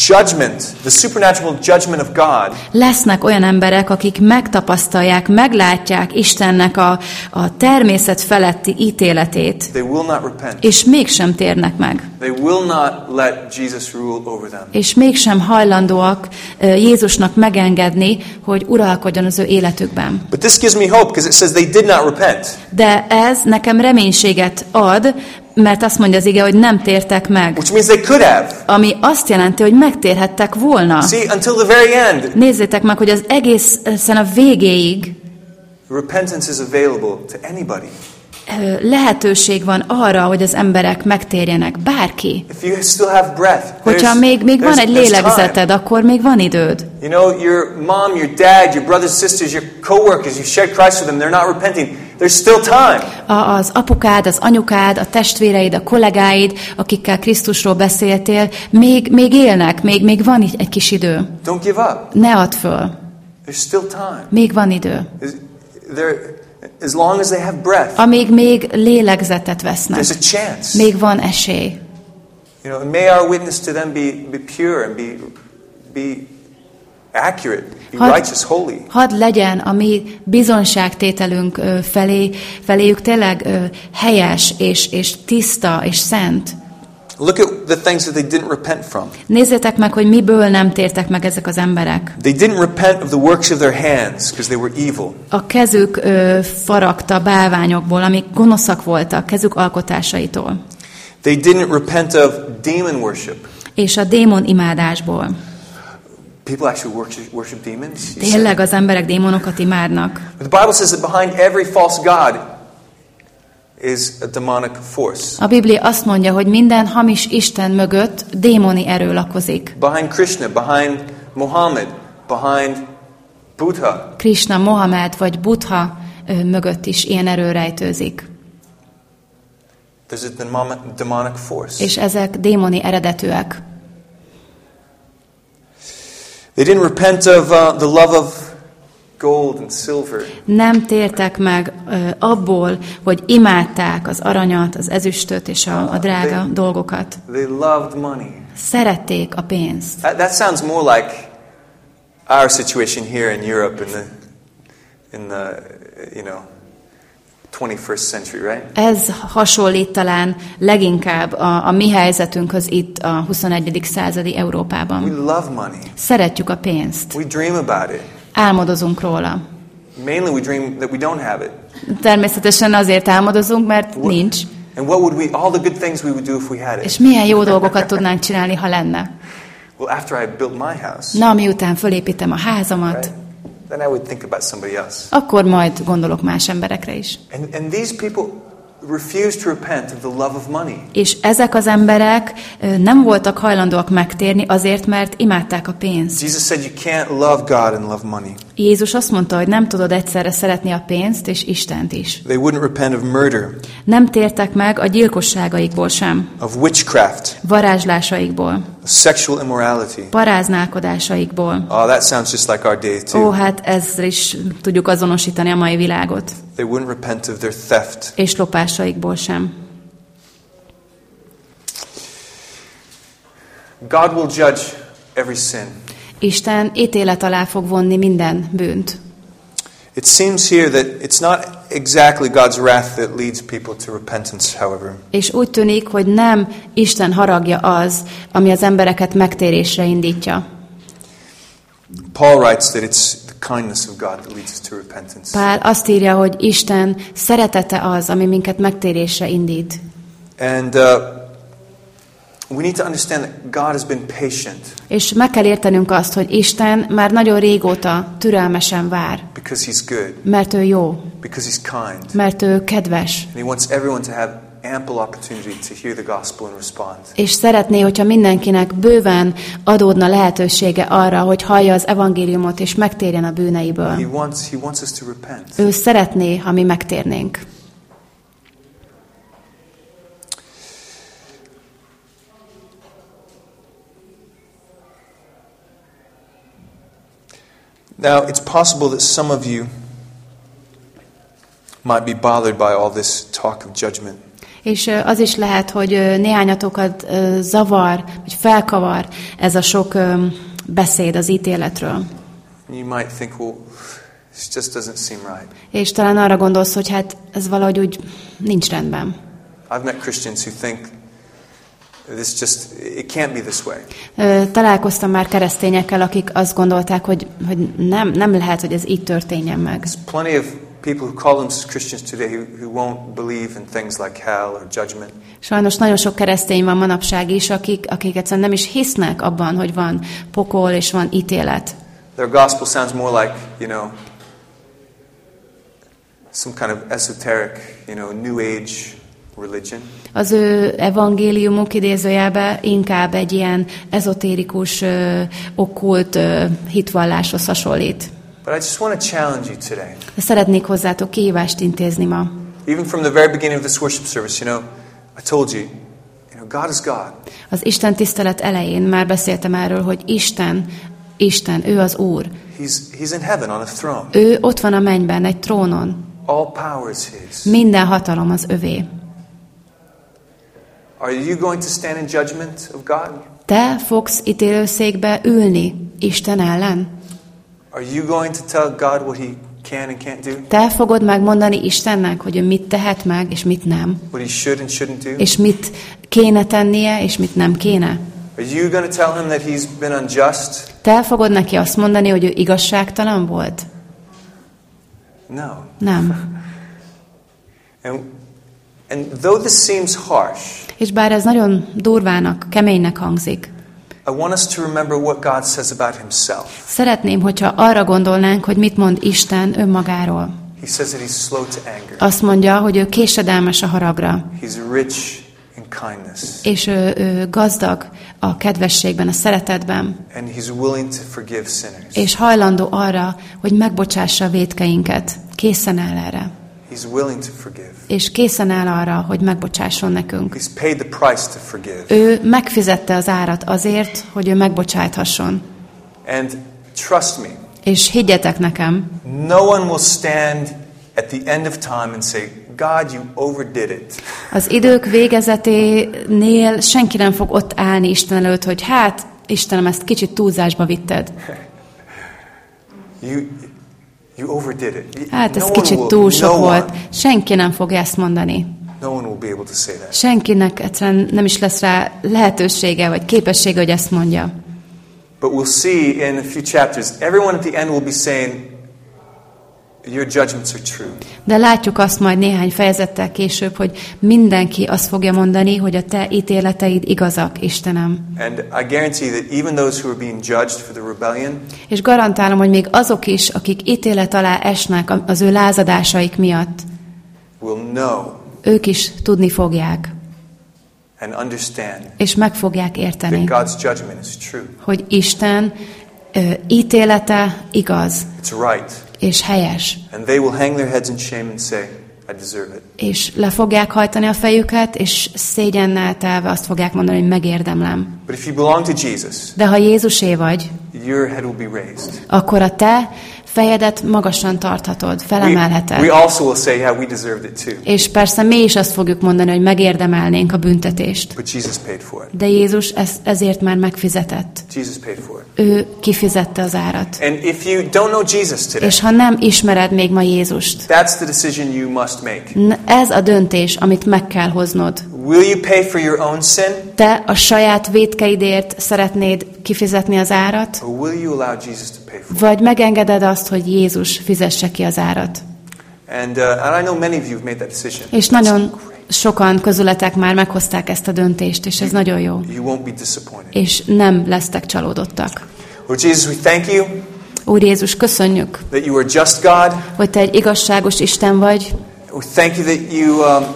judgment, the supernatural judgment of God. lesznek olyan emberek, akik megtapasztalják, meglátják Istennek a, a természet feletti ítéletét, They will not repent. és mégsem térnek meg. They will not let Jesus rule over them. És mégsem hajlandóak Jézusnak megengedni, hogy uralkodjon az ő életükben. But this gives me hope because it says they did not repent. De ez nekem reménységet ad, mert azt mondja az ige, hogy nem tértek meg. Which means they could have. Ami azt jelenti, hogy megtérhettek volna. See, until the very end, Nézzétek meg, hogy az egészen a végéig repentance is available to anybody. Lehetőség van arra, hogy az emberek megtérjenek. Bárki. If you still have breath, Hogyha még, még van egy there's time. lélegzeted, akkor még van időd. You know, your mom, your dad, your brothers, sisters, your coworkers, you shared Christ with them, they're not repenting. There's still time. A, az apukád, az anyukád, a testvéreid, a kollégáid, akikkel Krisztusról beszéltél, még, még élnek, még, még van egy kis idő. Don't give up. Ne add föl. There's still time. Még van idő. There, as long as they have breath, Amíg még lélegzetet vesznek, there's a chance. még van esély. You know, may our witness to them be, be pure and be, be accurate, be Had- righteous, holy. Hadd legyen a mi bizonságtételünk felé, feléjük tényleg helyes és, és tiszta és szent. Look at the things that they didn't repent from. Nézzétek meg, hogy miből nem tértek meg ezek az emberek. They didn't repent of the works of their hands because they were evil. A kezük ö, faragta bálványokból, amik gonoszak voltak, kezük alkotásaitól, They didn't repent of demon worship. és a démon imádásból. People actually worship, worship demons. Tényleg az emberek démonokat imádnak. But the Bible says that behind every false god is a demonic force. A Biblia azt mondja, hogy minden hamis Isten mögött démoni erő lakozik. Behind Krishna, behind Muhammad, behind Buddha, Krishna, Mohamed vagy Buddha ö, mögött is ilyen erő rejtőzik. there's a demonic force. És ezek démoni eredetűek. They didn't repent of uh, the love of gold and silver. Nem tértek meg ö, abból, hogy imádták az aranyat, az ezüstöt és a, a drága dolgokat. They loved money. Szerették a pénzt. That, that sounds more like our situation here in Europe in the, in the, you know, 21st century, right? Ez hasonlít talán leginkább a, a mi helyzetünkhöz itt a 21. századi We Európában. love money. Szeretjük a pénzt, We dream about it. Álmodozunk róla. Mainly we dream that we don't have it. Természetesen azért álmodozunk, mert What- nincs. And what would we, all the good things we would do if we had it? És milyen jó dolgokat tudnánk csinálni, ha lenne. Well, after I built my house, Na, miután fölépítem a házamat, right, then I would think about somebody else. akkor majd gondolok más emberekre is. And, and these people És ezek az emberek nem voltak hajlandóak megtérni azért, mert imádták a pénzt. Jesus said you can't love God and love money. Jézus azt mondta, hogy nem tudod egyszerre szeretni a pénzt és Istent is. They wouldn't repent of murder, Nem tértek meg a gyilkosságaikból sem, of witchcraft, varázslásaikból, of sexual immorality. paráználkodásaikból. Oh, that sounds just like our day Ó, too. hát ezzel is tudjuk azonosítani a mai világot, They wouldn't repent of their theft. és lopásaikból sem. God will judge every sin. Isten ítélet alá fog vonni minden bűnt. It seems here that it's not exactly God's wrath that leads people to repentance, however. És úgy tűnik, hogy nem Isten haragja az, ami az embereket megtérésre indítja. Paul writes that it's the kindness of God that leads us to repentance. Pál azt írja, hogy Isten szeretete az, ami minket megtérésre indít. And uh, we need to understand that God has been patient És meg kell értenünk azt, hogy Isten már nagyon régóta türelmesen vár, because He's good, mert ő jó, because He's kind. mert ő kedves, And He wants everyone to have ample opportunity to hear the gospel and respond. és szeretné, hogyha mindenkinek bőven adódna lehetősége arra, hogy hallja az evangéliumot és megtérjen a He bűneiből. wants, he wants us to repent. Ő szeretné, ha mi megtérnénk. Now, it's possible that some of you might be bothered by all this talk of judgment. És az is lehet, hogy néhányatokat zavar, vagy felkavar ez a sok beszéd az ítéletről. You might think, well, this just doesn't seem right. És talán arra gondolsz, hogy hát ez valahogy úgy nincs rendben. I've met Christians who think this just, it can't be this way. Találkoztam már keresztényekkel, akik azt gondolták, hogy, hogy nem, nem lehet, hogy ez így történjen meg. There's plenty of people who call themselves Christians today who, who won't believe in things like hell or judgment. Sajnos nagyon sok keresztény van manapság is, akik, akik egyszerűen nem is hisznek abban, hogy van pokol és van ítélet. Their gospel sounds more like, you know, some kind of esoteric, you know, new age. Az ő evangéliumuk idézőjelbe inkább egy ilyen ezotérikus, okkult hitvalláshoz hasonlít. But I just want to challenge you today. De szeretnék hozzátok kihívást intézni ma. Even from the very beginning of this worship service, you know, I told you, you know, God is God. Az Isten tisztelet elején már beszéltem erről, hogy Isten, Isten, ő az Úr. He's, he's in heaven on a throne. Ő ott van a mennyben, egy trónon. All power is His. Minden hatalom az övé. Are you going to stand in judgment of God? Te fogsz ítélőszékbe ülni Isten ellen? Are you going to tell God what He can and can't do? Te fogod megmondani Istennek, hogy ő mit tehet meg, és mit nem? What He should and shouldn't do? És mit kéne tennie, és mit nem kéne? Are you going to tell Him that He's been unjust? Te fogod neki azt mondani, hogy ő igazságtalan volt? No. Nem. And, and though this seems harsh, És bár ez nagyon durvának, keménynek hangzik, I want us to remember what God says about Himself. szeretném, hogyha arra gondolnánk, hogy mit mond Isten önmagáról. He says that He's slow to anger, Azt mondja, hogy ő késedelmes a haragra, He's rich in kindness, és ő, ő gazdag a kedvességben, a szeretetben, and He's willing to forgive sinners. és hajlandó arra, hogy megbocsássa a védkeinket. Készen áll erre. He's willing to forgive. És készen áll arra, hogy megbocsásson nekünk. He's paid the price to forgive. Ő megfizette az árat azért, hogy ő megbocsájthasson. And trust me, És higgyetek nekem, no one will stand at the end of time and say, God, you overdid it. az idők végezeténél senki nem fog ott állni Isten előtt, hogy hát, Istenem, ezt kicsit túlzásba vitted. You, Hát ez no one kicsit will- túl sok no volt. One, Senki nem fogja ezt mondani. no one will be able to say that. Senkinek egyszerűen nem is lesz rá lehetősége vagy képessége, hogy ezt mondja. But we'll see in a few chapters, everyone at the end will be saying, Your judgments are true. De látjuk azt majd néhány fejezettel később, hogy mindenki azt fogja mondani, hogy a te ítéleteid igazak, Istenem. And I guarantee that even those who are being judged for the rebellion És garantálom, hogy még azok is, akik ítélet alá esnek az ő lázadásaik miatt, will know ők is tudni fogják, and understand és meg fogják érteni, that God's judgment is true. hogy Isten ö, ítélete igaz It's right. És helyes, And they will hang their heads in shame and say, I deserve it. és le fogják hajtani a fejüket, és szégyennel telve azt fogják mondani, hogy megérdemlem. But if you belong to Jesus, De ha Jézusé vagy, your head will be raised. akkor a te fejedet magasan tarthatod, We, felemelheted. we also will say, yeah, we deserved it too. És persze mi is azt fogjuk mondani, hogy megérdemelnénk a büntetést. But Jesus paid for it. De Jézus ez, ezért már megfizetett. Jesus paid for it. Ő kifizette az árat. And if you don't know Jesus today, És ha nem ismered még ma Jézust, that's the decision you must make. ez a döntés, amit meg kell hoznod. Will you pay for your own sin, Te a saját védkeidért szeretnéd kifizetni az árat, vagy megengeded azt, hogy Jézus fizesse ki az árat. And, uh, and I know many of you have made that decision. És nagyon sokan közületek már meghozták ezt a döntést, és ez nagyon jó. You won't be disappointed. És nem lesztek csalódottak. Lord Jesus, we thank you Úr Jézus, köszönjük, that you are just God. hogy Te egy igazságos Isten vagy, We thank you that you um,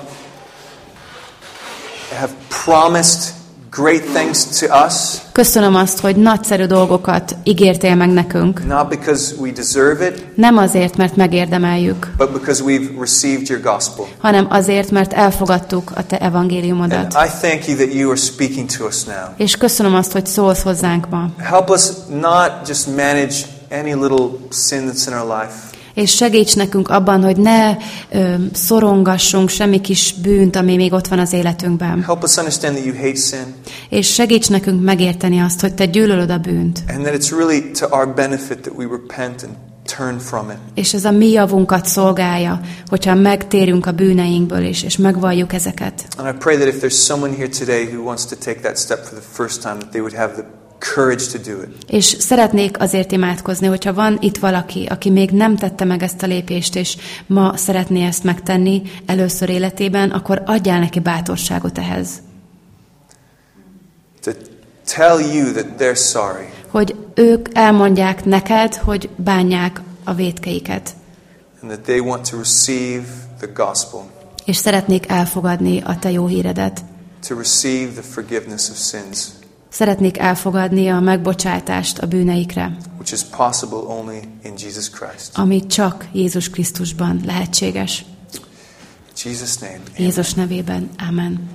have promised great things to us, Köszönöm azt, hogy nagyszerű dolgokat ígértél meg nekünk. not because we deserve it, Nem azért, mert megérdemeljük, but because we've received your gospel. hanem azért, mert elfogadtuk a Te And evangéliumodat. I thank you that you are speaking to us now. És köszönöm azt, hogy szólsz hozzánk ma. Help us not just manage any little sin that's in our life, És segíts nekünk abban, hogy ne ö, szorongassunk semmi kis bűnt, ami még ott van az életünkben. help us understand that you hate sin És segíts nekünk megérteni azt, hogy Te gyűlölöd a bűnt. and that it's really to our benefit that we repent and turn from it. És ez a mi javunkat szolgálja, hogyha megtérünk a bűneinkből is, és megvalljuk ezeket. And I pray that if there's someone here today who wants to take that step for the first time, that they would have the courage to do it. És szeretnék azért imádkozni, hogyha van itt valaki, aki még nem tette meg ezt a lépést, és ma szeretné ezt megtenni először életében, akkor adjál neki bátorságot ehhez. To tell you that they're sorry Hogy ők elmondják neked, hogy bánják a vétkeiket, and that they want to receive the gospel, és szeretnék elfogadni a te jó híredet. to receive the forgiveness of sins, Szeretnék elfogadni a megbocsátást a bűneikre, which is possible only in Jesus Christ. ami csak Jézus Krisztusban lehetséges. In Jesus' name. Jézus nevében. Amen.